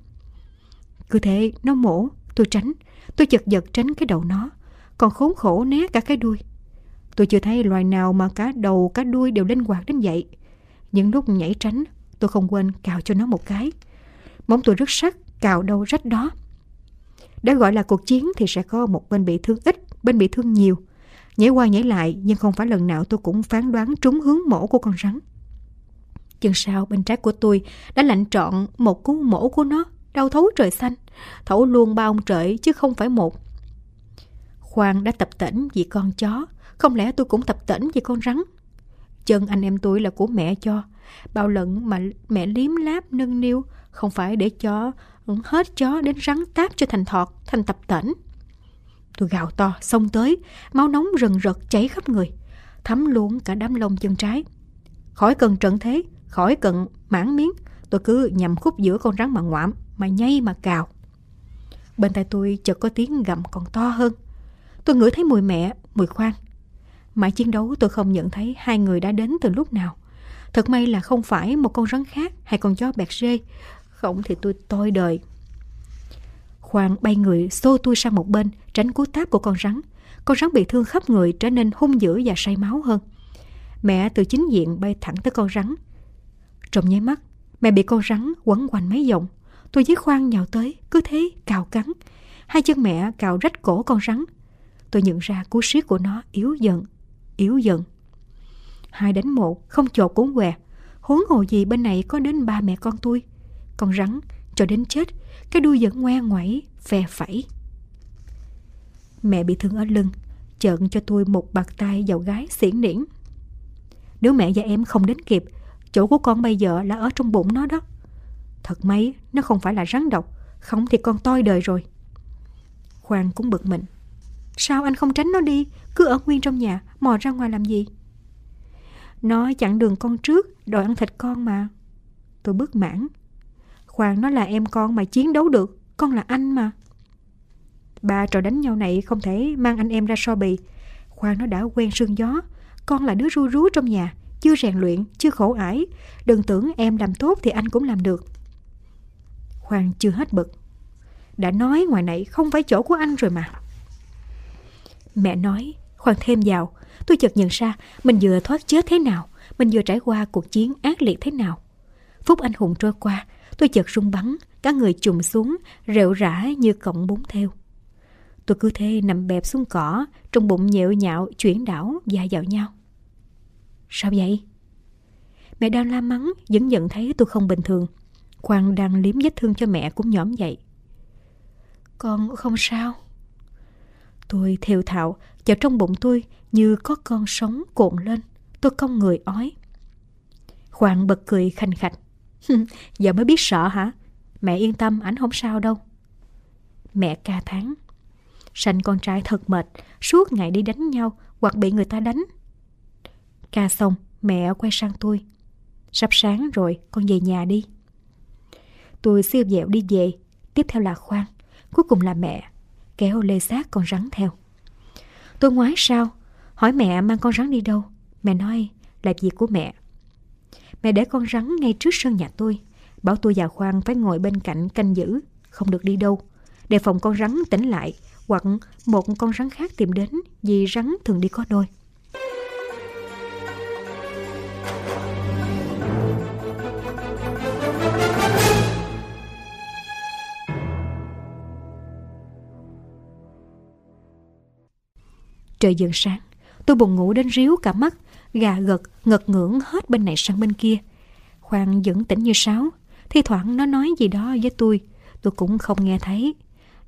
Cứ thế nó mổ, tôi tránh. Tôi chật vật tránh cái đầu nó. Còn khốn khổ né cả cái đuôi. Tôi chưa thấy loài nào mà cả đầu cả đuôi đều linh hoạt đến vậy. Những lúc nhảy tránh, tôi không quên cào cho nó một cái. Móng tôi rất sắc, cào đâu rách đó. Đã gọi là cuộc chiến thì sẽ có một bên bị thương ít, bên bị thương nhiều. Nhảy qua nhảy lại nhưng không phải lần nào tôi cũng phán đoán trúng hướng mổ của con rắn. Chân sau bên trái của tôi đã lạnh trọn một cú mổ của nó, đau thấu trời xanh, thấu luôn ba ông trời chứ không phải một. Khoan đã tập tỉnh vì con chó, không lẽ tôi cũng tập tỉnh vì con rắn? Chân anh em tôi là của mẹ cho, bao lần mà mẹ liếm láp nâng niu, không phải để cho hết chó đến rắn táp cho thành thọt, thành tập tễnh. Tôi gào to, xông tới, máu nóng rần rật chảy khắp người. thấm luôn cả đám lông chân trái. Khỏi cần trận thế, khỏi cần mãn miếng, tôi cứ nhằm khúc giữa con rắn mà ngoạm, mà nhay mà cào. Bên tay tôi chợt có tiếng gầm còn to hơn. Tôi ngửi thấy mùi mẹ, mùi khoan. Mãi chiến đấu tôi không nhận thấy hai người đã đến từ lúc nào. Thật may là không phải một con rắn khác hay con chó bẹt rê. Không thì tôi tôi đời. Khoan bay người xô tôi sang một bên tránh cú táp của con rắn. Con rắn bị thương khắp người trở nên hung dữ và say máu hơn. Mẹ từ chính diện bay thẳng tới con rắn. Trong nháy mắt, mẹ bị con rắn quấn quanh mấy vòng. Tôi với khoan nhào tới, cứ thế cào cắn. Hai chân mẹ cào rách cổ con rắn. Tôi nhận ra cú siết của nó yếu dần, yếu dần. Hai đánh một, không chột cũng què. Huống hồ gì bên này có đến ba mẹ con tôi. Con rắn, cho đến chết, cái đuôi vẫn ngoe ngoẩy, phè phẩy. Mẹ bị thương ở lưng, chợn cho tôi một bạc tay vào gái xiển niễn. Nếu mẹ và em không đến kịp, chỗ của con bây giờ là ở trong bụng nó đó. Thật mấy, nó không phải là rắn độc, không thì con toi đời rồi. Khoan cũng bực mình. Sao anh không tránh nó đi, cứ ở nguyên trong nhà, mò ra ngoài làm gì? Nó chặn đường con trước, đòi ăn thịt con mà. Tôi bức mãn. Khoan nó là em con mà chiến đấu được, con là anh mà. Ba trò đánh nhau này không thể mang anh em ra so bì. Khoan nó đã quen sương gió, con là đứa ru rú trong nhà, chưa rèn luyện, chưa khổ ải. Đừng tưởng em làm tốt thì anh cũng làm được. Khoan chưa hết bực. Đã nói ngoài này không phải chỗ của anh rồi mà. Mẹ nói, khoan thêm vào, tôi chợt nhận ra mình vừa thoát chết thế nào, mình vừa trải qua cuộc chiến ác liệt thế nào. Phút anh hùng trôi qua, tôi chợt rung bắn, cả người trùng xuống, rệu rã như cọng bún theo. Tôi cứ thế nằm bẹp xuống cỏ, trong bụng nhẹo nhạo, chuyển đảo, dài dạo nhau. Sao vậy? Mẹ đang la mắng, vẫn nhận thấy tôi không bình thường. Khoan đang liếm vết thương cho mẹ cũng nhõm dậy. Con không sao. Tôi thều thạo, vào trong bụng tôi như có con sống cuộn lên. Tôi cong người ói. Khoan bật cười khanh khạch. Giờ mới biết sợ hả? Mẹ yên tâm, ảnh không sao đâu. Mẹ ca tháng. Sanh con trai thật mệt, suốt ngày đi đánh nhau hoặc bị người ta đánh. Ca xong, mẹ quay sang tôi. Sắp sáng rồi, con về nhà đi. Tôi siêu dẹo đi về, tiếp theo là khoan, cuối cùng là mẹ, kéo lê xác con rắn theo. Tôi ngoái sao, hỏi mẹ mang con rắn đi đâu. Mẹ nói là việc của mẹ. Mẹ để con rắn ngay trước sân nhà tôi, bảo tôi và Khoan phải ngồi bên cạnh canh giữ, không được đi đâu, đề phòng con rắn tỉnh lại hoặc một con rắn khác tìm đến vì rắn thường đi có đôi. Trời dần sáng, tôi buồn ngủ đến ríu cả mắt, gà gật, ngật ngưỡng hết bên này sang bên kia. Khoan vẫn tỉnh như sáo, thi thoảng nó nói gì đó với tôi, tôi cũng không nghe thấy.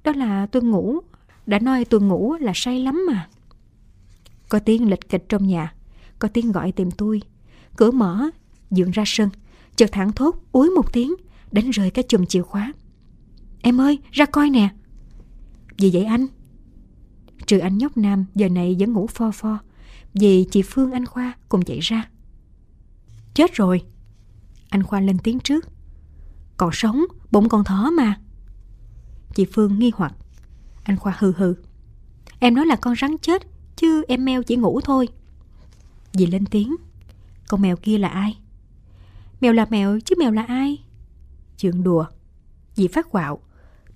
Đó là tôi ngủ, đã nói tôi ngủ là say lắm mà. Có tiếng lịch kịch trong nhà, có tiếng gọi tìm tôi. Cửa mở, dượng ra sân, chợt thẳng thốt, úi một tiếng, đánh rơi cái chùm chìa khóa. Em ơi, ra coi nè. Gì vậy anh? Trừ anh nhóc nam giờ này vẫn ngủ pho pho vì chị Phương anh Khoa cùng chạy ra. Chết rồi. Anh Khoa lên tiếng trước. Còn sống, bụng còn thở mà. Chị Phương nghi hoặc. Anh Khoa hừ hừ. Em nói là con rắn chết Chứ em mèo chỉ ngủ thôi. Dì lên tiếng. Con mèo kia là ai? Mèo là mèo chứ mèo là ai? Chuyện đùa. Dì phát quạo.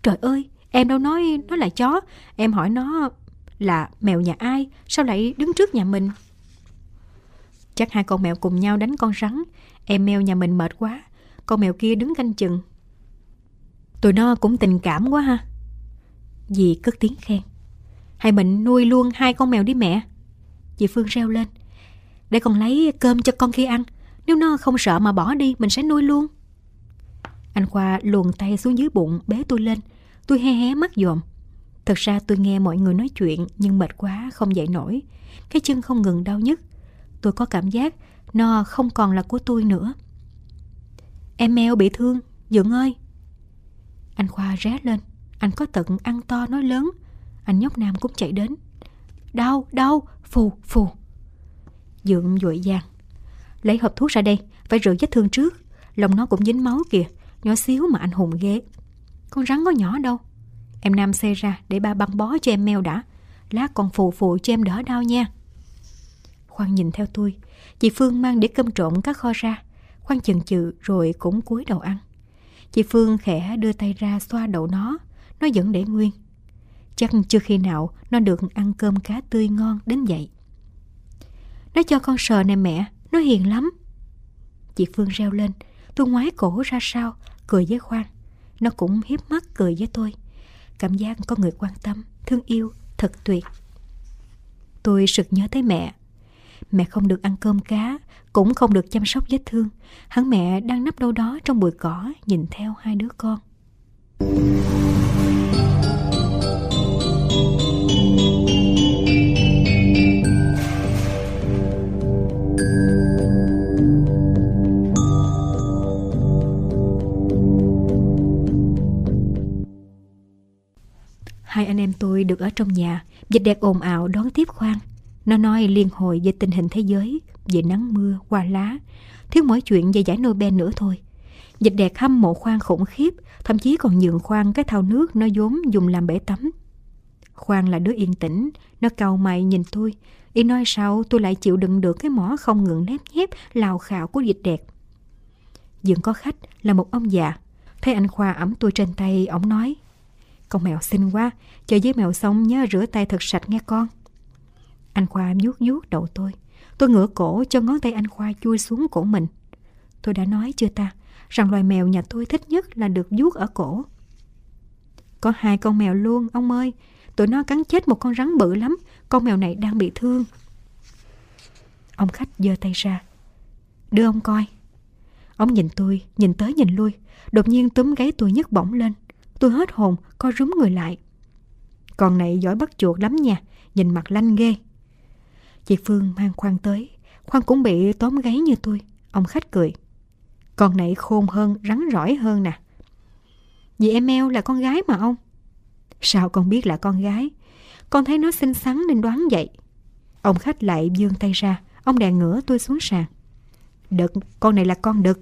Trời ơi em đâu nói nó là chó. Em hỏi nó là mèo nhà ai? Sao lại đứng trước nhà mình? Chắc hai con mèo cùng nhau đánh con rắn. Em mèo nhà mình mệt quá. Con mèo kia đứng canh chừng. Tụi nó cũng tình cảm quá ha. Dì cất tiếng khen. Hay mình nuôi luôn hai con mèo đi mẹ. Dì Phương reo lên. Để con lấy cơm cho con kia ăn. Nếu nó không sợ mà bỏ đi, Mình sẽ nuôi luôn. Anh Khoa luồn tay xuống dưới bụng, Bế tôi lên. Tôi hé hé mắt dòm. Thật ra tôi nghe mọi người nói chuyện nhưng mệt quá không dậy nổi. Cái chân không ngừng đau nhức. Tôi có cảm giác nó không còn là của tôi nữa. Em mèo bị thương, Dượng ơi. Anh Khoa ré lên. Anh có tận ăn to nói lớn. Anh nhóc Nam cũng chạy đến. Đau, đau, phù, phù. Dượng vội vàng. Lấy hộp thuốc ra đây, phải rửa vết thương trước. Lòng nó cũng dính máu kìa, nhỏ xíu mà anh hùng ghê. Con rắn có nhỏ đâu. Em Nam xe ra để ba băng bó cho em mèo đã. Lát còn phụ phụ cho em đỡ đau nha. Khoan nhìn theo tôi, chị Phương mang để cơm trộn các kho ra. Khoan chần chừ rồi cũng cúi đầu ăn. Chị Phương khẽ đưa tay ra xoa đầu nó, nó vẫn để nguyên. Chắc chưa khi nào nó được ăn cơm cá tươi ngon đến vậy. Nó cho con sờ nè mẹ, nó hiền lắm. Chị Phương reo lên, tôi ngoái cổ ra sau, cười với Khoan. Nó cũng hiếp mắt cười với tôi. Cảm giác có người quan tâm, thương yêu, thật tuyệt. Tôi sực nhớ tới mẹ. Mẹ không được ăn cơm cá, cũng không được chăm sóc vết thương. Hắn mẹ đang nấp đâu đó trong bụi cỏ nhìn theo hai đứa con. Hai anh em tôi được ở trong nhà, dịch đẹp ồn ào đón tiếp khoan. Nó nói liên hồi về tình hình thế giới, về nắng mưa, hoa lá, thiếu mỗi chuyện về giải Nobel nữa thôi. Dịch đẹp hâm mộ khoan khủng khiếp, thậm chí còn nhường khoan cái thau nước nó vốn dùng làm bể tắm. Khoan là đứa yên tĩnh, nó cau mày nhìn tôi. Y nói sao tôi lại chịu đựng được cái mỏ không ngừng lép nhép, lào khảo của dịch đẹp. Dường có khách là một ông già. Thấy anh Khoa ẩm tôi trên tay, ông nói con mèo xinh quá, chơi với mèo xong nhớ rửa tay thật sạch nghe con. Anh Khoa vuốt vuốt đầu tôi. Tôi ngửa cổ cho ngón tay anh Khoa chui xuống cổ mình. Tôi đã nói chưa ta, rằng loài mèo nhà tôi thích nhất là được vuốt ở cổ. Có hai con mèo luôn, ông ơi. Tụi nó cắn chết một con rắn bự lắm. Con mèo này đang bị thương. Ông khách giơ tay ra. Đưa ông coi. Ông nhìn tôi, nhìn tới nhìn lui. Đột nhiên túm gáy tôi nhấc bổng lên. Tôi hết hồn, co rúm người lại. Con này giỏi bắt chuột lắm nha, nhìn mặt lanh ghê. Chị Phương mang khoan tới, khoan cũng bị tóm gáy như tôi. Ông khách cười. Con này khôn hơn, rắn rỏi hơn nè. Vì em eo là con gái mà ông. Sao con biết là con gái? Con thấy nó xinh xắn nên đoán vậy. Ông khách lại dương tay ra, ông đè ngửa tôi xuống sàn. Đực, con này là con đực.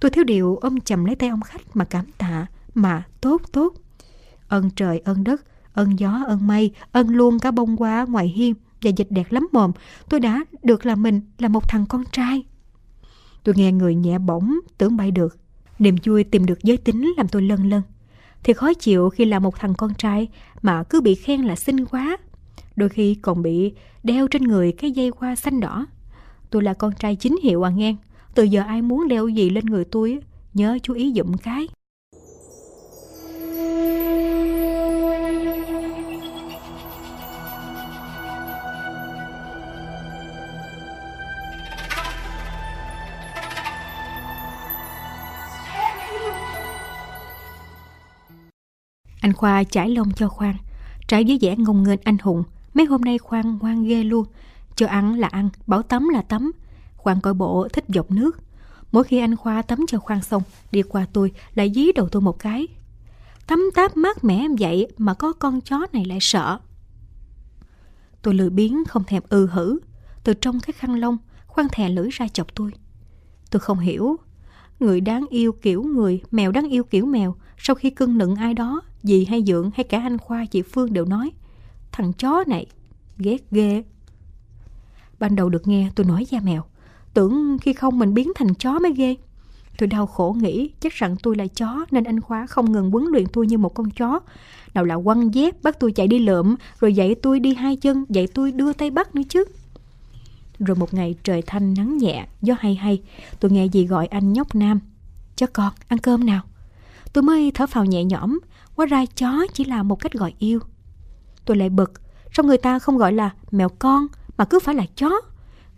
Tôi thiếu điều ôm chầm lấy tay ông khách mà cảm tạ mà tốt tốt. Ơn trời ơn đất, ơn gió ơn mây, ơn luôn cả bông hoa ngoài hiên và dịch đẹp lắm mồm. Tôi đã được là mình là một thằng con trai. Tôi nghe người nhẹ bỗng tưởng bay được. Niềm vui tìm được giới tính làm tôi lân lân. Thì khó chịu khi là một thằng con trai mà cứ bị khen là xinh quá. Đôi khi còn bị đeo trên người cái dây hoa xanh đỏ. Tôi là con trai chính hiệu à nghe. Từ giờ ai muốn đeo gì lên người tôi nhớ chú ý dụm cái. Khoa trải lông cho Khoan, trải với vẻ ngông nghênh anh hùng. Mấy hôm nay Khoan ngoan ghê luôn. Cho ăn là ăn, bảo tắm là tắm. Khoan coi bộ thích dọc nước. Mỗi khi anh Khoa tắm cho Khoan xong, đi qua tôi lại dí đầu tôi một cái. Tắm táp mát mẻ em vậy mà có con chó này lại sợ. Tôi lười biếng không thèm ư hử. Từ trong cái khăn lông, Khoan thè lưỡi ra chọc tôi. Tôi không hiểu. Người đáng yêu kiểu người, mèo đáng yêu kiểu mèo, sau khi cưng nựng ai đó Dì hay Dượng hay cả anh Khoa, chị Phương đều nói. Thằng chó này, ghét ghê. Ban đầu được nghe, tôi nói da mèo. Tưởng khi không mình biến thành chó mới ghê. Tôi đau khổ nghĩ, chắc rằng tôi là chó, Nên anh Khoa không ngừng huấn luyện tôi như một con chó. Nào là quăng dép, bắt tôi chạy đi lượm, Rồi dạy tôi đi hai chân, Dạy tôi đưa tay bắt nữa chứ. Rồi một ngày trời thanh nắng nhẹ, Gió hay hay, Tôi nghe dì gọi anh nhóc nam. Cho con, ăn cơm nào? Tôi mới thở phào nhẹ nhõm. Hóa ra chó chỉ là một cách gọi yêu. Tôi lại bực, sao người ta không gọi là mèo con mà cứ phải là chó?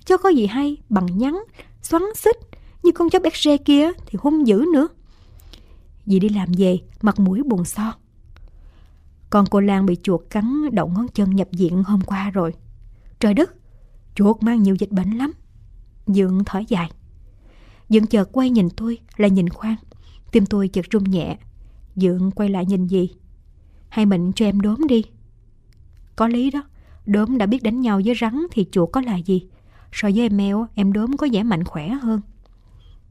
Chó có gì hay bằng nhắn, xoắn xích, như con chó Berger kia thì hung dữ nữa. Dì đi làm về, mặt mũi buồn so. Con cô Lan bị chuột cắn đậu ngón chân nhập viện hôm qua rồi. Trời đất, chuột mang nhiều dịch bệnh lắm. Dượng thở dài. Dượng chợt quay nhìn tôi là nhìn khoan. Tim tôi chợt rung nhẹ Dượng quay lại nhìn gì Hay mình cho em đốm đi Có lý đó Đốm đã biết đánh nhau với rắn Thì chuột có là gì So với em mèo, em đốm có vẻ mạnh khỏe hơn.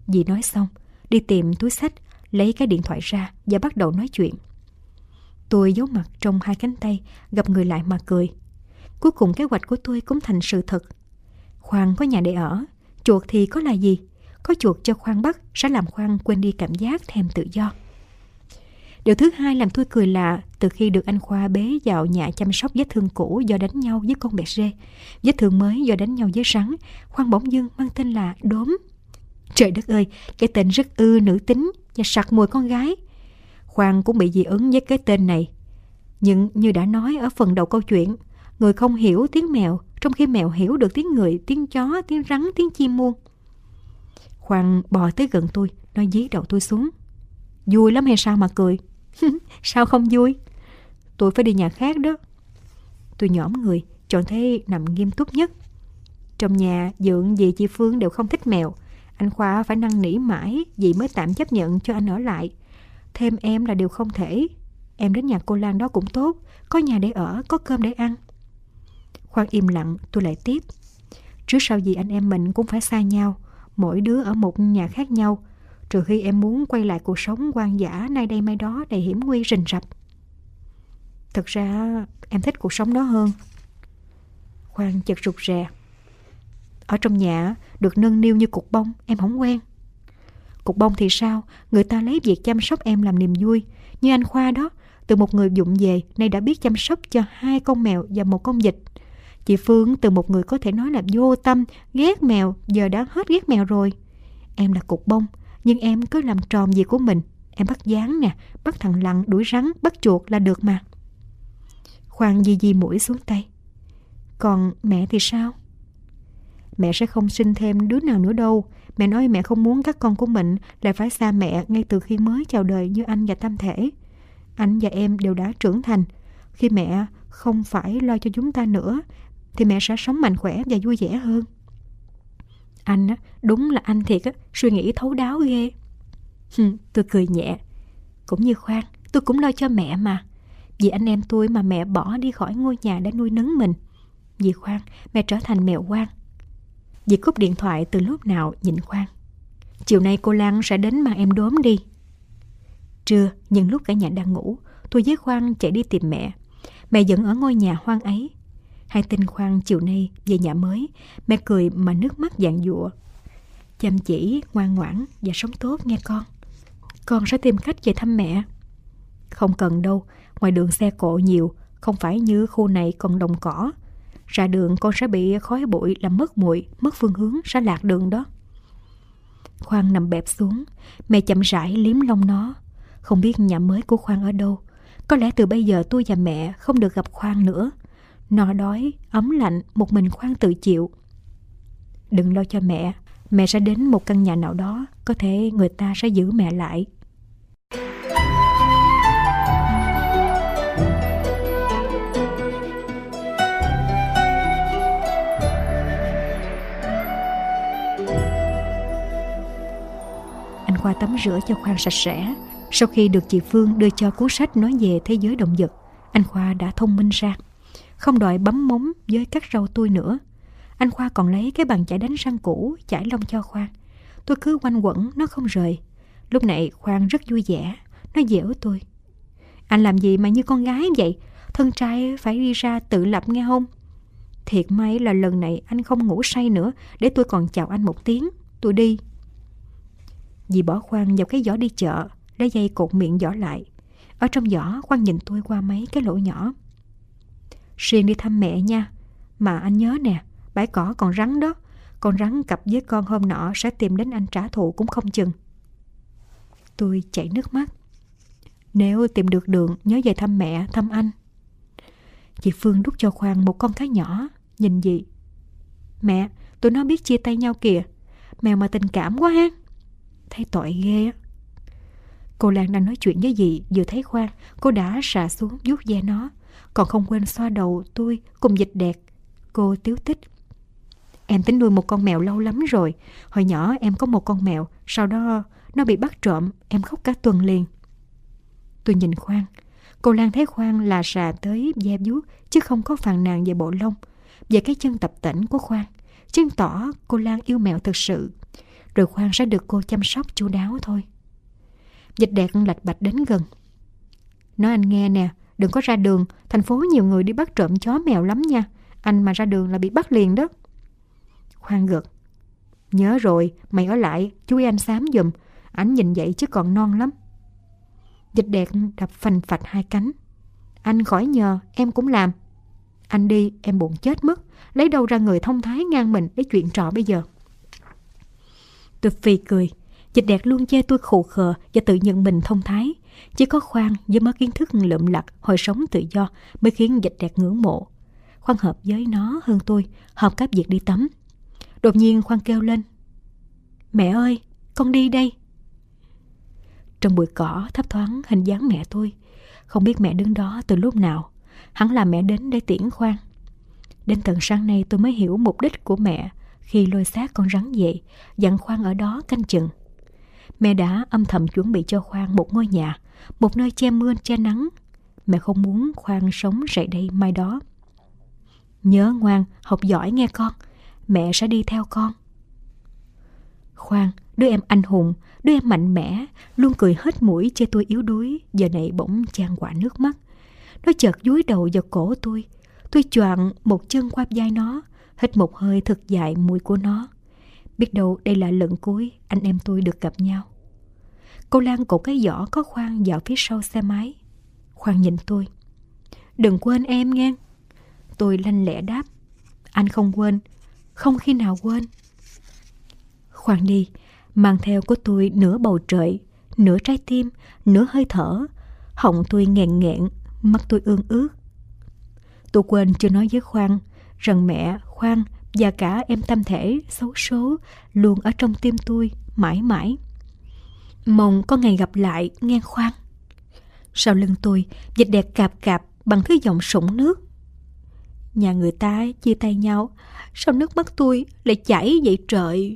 Dì nói xong, đi tìm túi sách, lấy cái điện thoại ra và bắt đầu nói chuyện. Tôi giấu mặt trong hai cánh tay, gặp người lại mà cười. Cuối cùng kế hoạch của tôi cũng thành sự thật. Khoan có nhà để ở, chuột thì có là gì? Có chuột cho Khoan bắt sẽ làm Khoan quên đi cảm giác thèm tự do. Điều thứ hai làm tôi cười là từ khi được anh Khoa bế vào nhà chăm sóc vết thương cũ do đánh nhau với con bẹt rê, vết thương mới do đánh nhau với rắn, Khoan bỗng dưng mang tên là Đốm. Trời đất ơi, cái tên rất ư nữ tính và sặc mùi con gái. Khoan cũng bị dị ứng với cái tên này. Nhưng như đã nói ở phần đầu câu chuyện, người không hiểu tiếng mèo, trong khi mèo hiểu được tiếng người, tiếng chó, tiếng rắn, tiếng chim muôn. Khoan bò tới gần tôi, nó dí đầu tôi xuống. Vui lắm hay sao mà cười? sao không vui? Tôi phải đi nhà khác đó. Tôi nhõm người, chọn thế nằm nghiêm túc nhất. Trong nhà, Dượng, gì chị Phương đều không thích mèo. Anh Khoa phải năn nỉ mãi, vì mới tạm chấp nhận cho anh ở lại. Thêm em là điều không thể. Em đến nhà cô Lan đó cũng tốt, có nhà để ở, có cơm để ăn. Khoan im lặng, tôi lại tiếp. Trước sau gì anh em mình cũng phải xa nhau, mỗi đứa ở một nhà khác nhau, trừ khi em muốn quay lại cuộc sống quan giả nay đây mai đó đầy hiểm nguy rình rập. thực ra em thích cuộc sống đó hơn. Khoan chật rụt rè. Ở trong nhà được nâng niu như cục bông, em không quen. Cục bông thì sao? Người ta lấy việc chăm sóc em làm niềm vui. Như anh Khoa đó, từ một người dụng về, nay đã biết chăm sóc cho hai con mèo và một con vịt. Chị Phương từ một người có thể nói là vô tâm, ghét mèo, giờ đã hết ghét mèo rồi. Em là cục bông, nhưng em cứ làm tròn việc của mình. Em bắt dáng nè, bắt thằng lặn, đuổi rắn, bắt chuột là được mà. Khoan di di mũi xuống tay. Còn mẹ thì sao? Mẹ sẽ không sinh thêm đứa nào nữa đâu. Mẹ nói mẹ không muốn các con của mình lại phải xa mẹ ngay từ khi mới chào đời như anh và Tam Thể. Anh và em đều đã trưởng thành. Khi mẹ không phải lo cho chúng ta nữa, thì mẹ sẽ sống mạnh khỏe và vui vẻ hơn. Anh á, đúng là anh thiệt á, suy nghĩ thấu đáo ghê. tôi cười nhẹ. Cũng như khoan, tôi cũng lo cho mẹ mà. Vì anh em tôi mà mẹ bỏ đi khỏi ngôi nhà đã nuôi nấng mình. Vì khoan, mẹ trở thành mèo quan. Dì cúp điện thoại từ lúc nào nhìn khoan. Chiều nay cô Lan sẽ đến mang em đốm đi. Trưa, nhưng lúc cả nhà đang ngủ, tôi với Khoan chạy đi tìm mẹ. Mẹ vẫn ở ngôi nhà hoang ấy. Hai tinh Khoan chiều nay về nhà mới, mẹ cười mà nước mắt dạng dụa. Chăm chỉ, ngoan ngoãn và sống tốt nghe con. Con sẽ tìm cách về thăm mẹ. Không cần đâu, ngoài đường xe cộ nhiều, không phải như khu này còn đồng cỏ. Ra đường con sẽ bị khói bụi làm mất muội, mất phương hướng, sẽ lạc đường đó. Khoan nằm bẹp xuống, mẹ chậm rãi liếm lông nó. Không biết nhà mới của Khoan ở đâu. Có lẽ từ bây giờ tôi và mẹ không được gặp Khoan nữa. No đói, ấm lạnh, một mình Khoan tự chịu. Đừng lo cho mẹ, mẹ sẽ đến một căn nhà nào đó, có thể người ta sẽ giữ mẹ lại. Anh Khoa tắm rửa cho Khoan sạch sẽ. Sau khi được chị Phương đưa cho cuốn sách nói về thế giới động vật, anh Khoa đã thông minh ra. Không đòi bấm móng với cắt râu tôi nữa. Anh Khoa còn lấy cái bàn chải đánh răng cũ chải lông cho Khoan. Tôi cứ quanh quẩn, nó không rời. Lúc này Khoan rất vui vẻ, nó dẻo tôi. Anh làm gì mà như con gái vậy? Thân trai phải đi ra tự lập nghe không? Thiệt may là lần này anh không ngủ say nữa để tôi còn chào anh một tiếng. Tôi đi. Dì bỏ Khoan vào cái giỏ đi chợ, lấy dây cột miệng giỏ lại. Ở trong giỏ, Khoan nhìn tôi qua mấy cái lỗ nhỏ. Xuyên đi thăm mẹ nha. Mà anh nhớ nè, bãi cỏ còn rắn đó. Con rắn cặp với con hôm nọ sẽ tìm đến anh trả thù cũng không chừng. Tôi chảy nước mắt. Nếu tìm được đường, nhớ về thăm mẹ, thăm anh. Chị Phương đút cho Khoan một con cá nhỏ, nhìn gì. Mẹ, tụi nó biết chia tay nhau kìa. Mèo mà tình cảm quá ha. Thấy tội ghê á. Cô Lan đang nói chuyện với dì, vừa thấy Khoan, cô đã xà xuống vuốt ve nó, còn không quên xoa đầu tôi cùng dịch đẹp. Cô tiếu tích. Em tính nuôi một con mèo lâu lắm rồi. Hồi nhỏ em có một con mèo, sau đó nó bị bắt trộm, em khóc cả tuần liền. Tôi nhìn Khoan. Cô Lan thấy Khoan là xà tới ve vuốt chứ không có phàn nàn về bộ lông, về cái chân tập tỉnh của Khoan. chứng tỏ cô Lan yêu mèo thực sự. Rồi Khoan sẽ được cô chăm sóc chu đáo thôi. Dịch đẹp lạch bạch đến gần. Nói anh nghe nè, đừng có ra đường, thành phố nhiều người đi bắt trộm chó mèo lắm nha. Anh mà ra đường là bị bắt liền đó. Khoan gật. Nhớ rồi, mày ở lại, chú anh xám giùm. Anh nhìn vậy chứ còn non lắm. Dịch đẹp đập phành phạch hai cánh. Anh khỏi nhờ, em cũng làm. Anh đi, em buồn chết mất. Lấy đâu ra người thông thái ngang mình để chuyện trò bây giờ. Tôi phì cười. Dịch đẹp luôn chê tôi khổ khờ và tự nhận mình thông thái. Chỉ có khoan với mớ kiến thức lượm lặt, hồi sống tự do mới khiến dịch đẹp ngưỡng mộ. Khoan hợp với nó hơn tôi, hợp các việc đi tắm. Đột nhiên Khoan kêu lên. Mẹ ơi, con đi đây. Trong bụi cỏ thấp thoáng hình dáng mẹ tôi. Không biết mẹ đứng đó từ lúc nào. Hẳn là mẹ đến để tiễn Khoan. Đến tận sáng nay tôi mới hiểu mục đích của mẹ khi lôi xác con rắn về, dặn Khoan ở đó canh chừng. Mẹ đã âm thầm chuẩn bị cho Khoan một ngôi nhà, một nơi che mưa che nắng. Mẹ không muốn Khoan sống rậy đây mai đó. Nhớ ngoan, học giỏi nghe con, mẹ sẽ đi theo con. Khoan, đứa em anh hùng, đứa em mạnh mẽ, luôn cười hết mũi chê tôi yếu đuối, giờ này bỗng chan quả nước mắt. Nó chợt dúi đầu vào cổ tôi. Tôi choạng một chân qua vai nó, hít một hơi thật dài mùi của nó. Biết đâu đây là lần cuối anh em tôi được gặp nhau. Cô Lan cột cái giỏ có khoan vào phía sau xe máy. Khoan nhìn tôi. Đừng quên em nghe. Tôi lanh lẹ đáp. Anh không quên. Không khi nào quên. Khoan đi. Mang theo của tôi nửa bầu trời, nửa trái tim, nửa hơi thở. Họng tôi nghẹn nghẹn, mắt tôi ương ướt. Tôi quên chưa nói với Khoan rằng mẹ, Khoan và cả em tâm thể xấu số luôn ở trong tim tôi mãi mãi. Mong có ngày gặp lại ngang Khoan. Sau lưng tôi, dịch đẹp cạp cạp bằng thứ giọng sũng nước. Nhà người ta chia tay nhau, sao nước mắt tôi lại chảy vậy trời?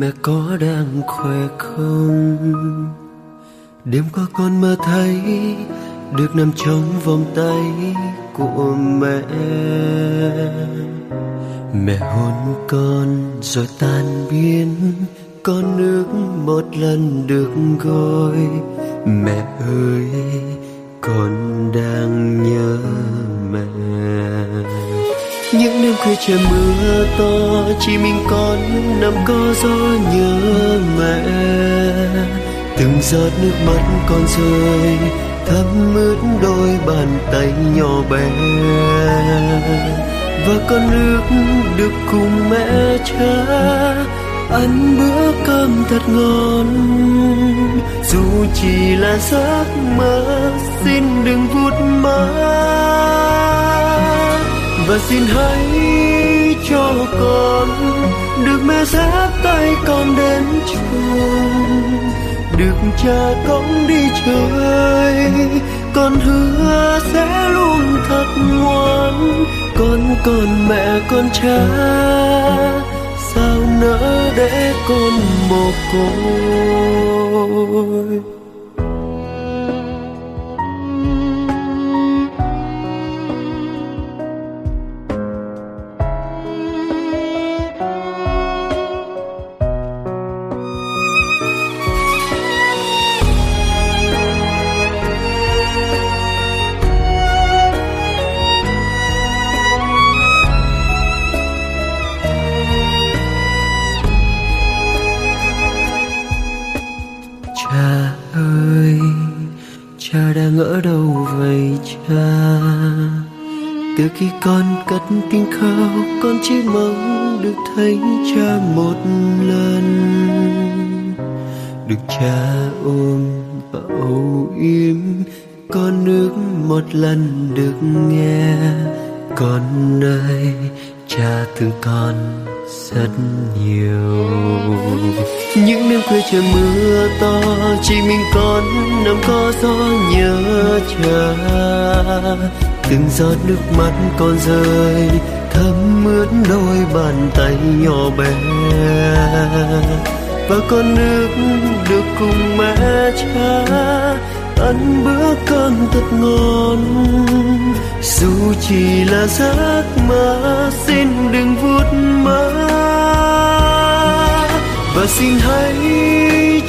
Mẹ có đang khỏe không? Đêm qua con mơ thấy được nằm trong vòng tay của mẹ. Mẹ hôn con rồi tan biến, con nước một lần được gọi. Mẹ ơi, con đang nhớ mẹ những đêm khuya trời mưa to, chỉ mình con nằm co gió nhớ mẹ. Từng giọt nước mắt con rơi, thấm ướt đôi bàn tay nhỏ bé. Và con nước được cùng mẹ cha, ăn bữa cơm thật ngon. Dù chỉ là giấc mơ, xin đừng vút mất và xin hãy cho con được mẹ dắt tay con đến trường. Được cha cõng đi chơi, con hứa sẽ luôn thật ngoan. Con còn mẹ, con cha, sao nỡ để con mồ côi thấy cha một lần. Được cha ôm và âu yếm, con ước một lần được nghe. Con ơi, cha thương con rất nhiều. Những đêm khuya trời mưa to, chỉ mình con nằm có gió nhớ cha. Từng giọt nước mắt con rơi thấm ướt đôi bàn tay nhỏ bé. Và con nước được cùng mẹ cha ăn bữa cơm thật ngon. Dù chỉ là giấc mơ, xin đừng vuốt mơ. Và xin hãy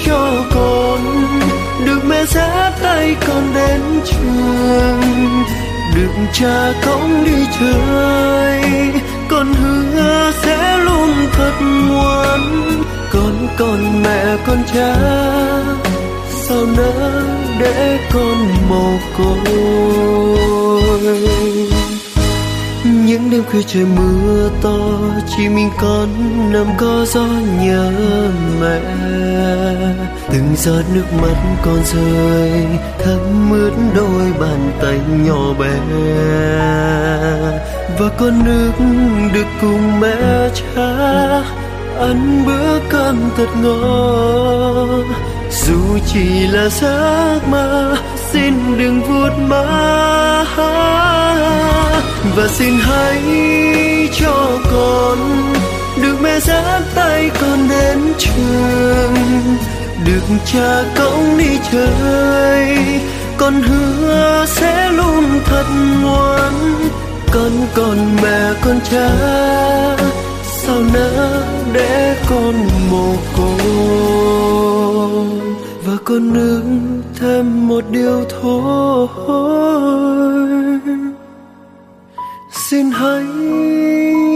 cho con được mẹ dắt tay con đến trường được cha cõng đi chơi. Con hứa sẽ luôn thật ngoan. Con còn mẹ con cha, sao nỡ để con mồ côi? Những đêm khuya trời mưa to, chỉ mình con nằm có gió nhớ mẹ từng giọt nước mắt con rơi thấm mướt đôi bàn tay nhỏ bé. Và con nước được cùng mẹ cha ăn bữa cơm thật ngon. Dù chỉ là giấc mơ, xin đừng vuốt má. Và xin hãy cho con được mẹ dắt tay con đến trường được cha cõng đi chơi. Con hứa sẽ luôn thật ngoan, con còn mẹ con cha. Sao nỡ để con mồ côi? Và con nương thêm một điều thôi. Xin hãy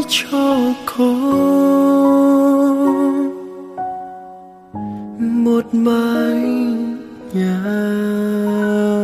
cho con một mái nhà.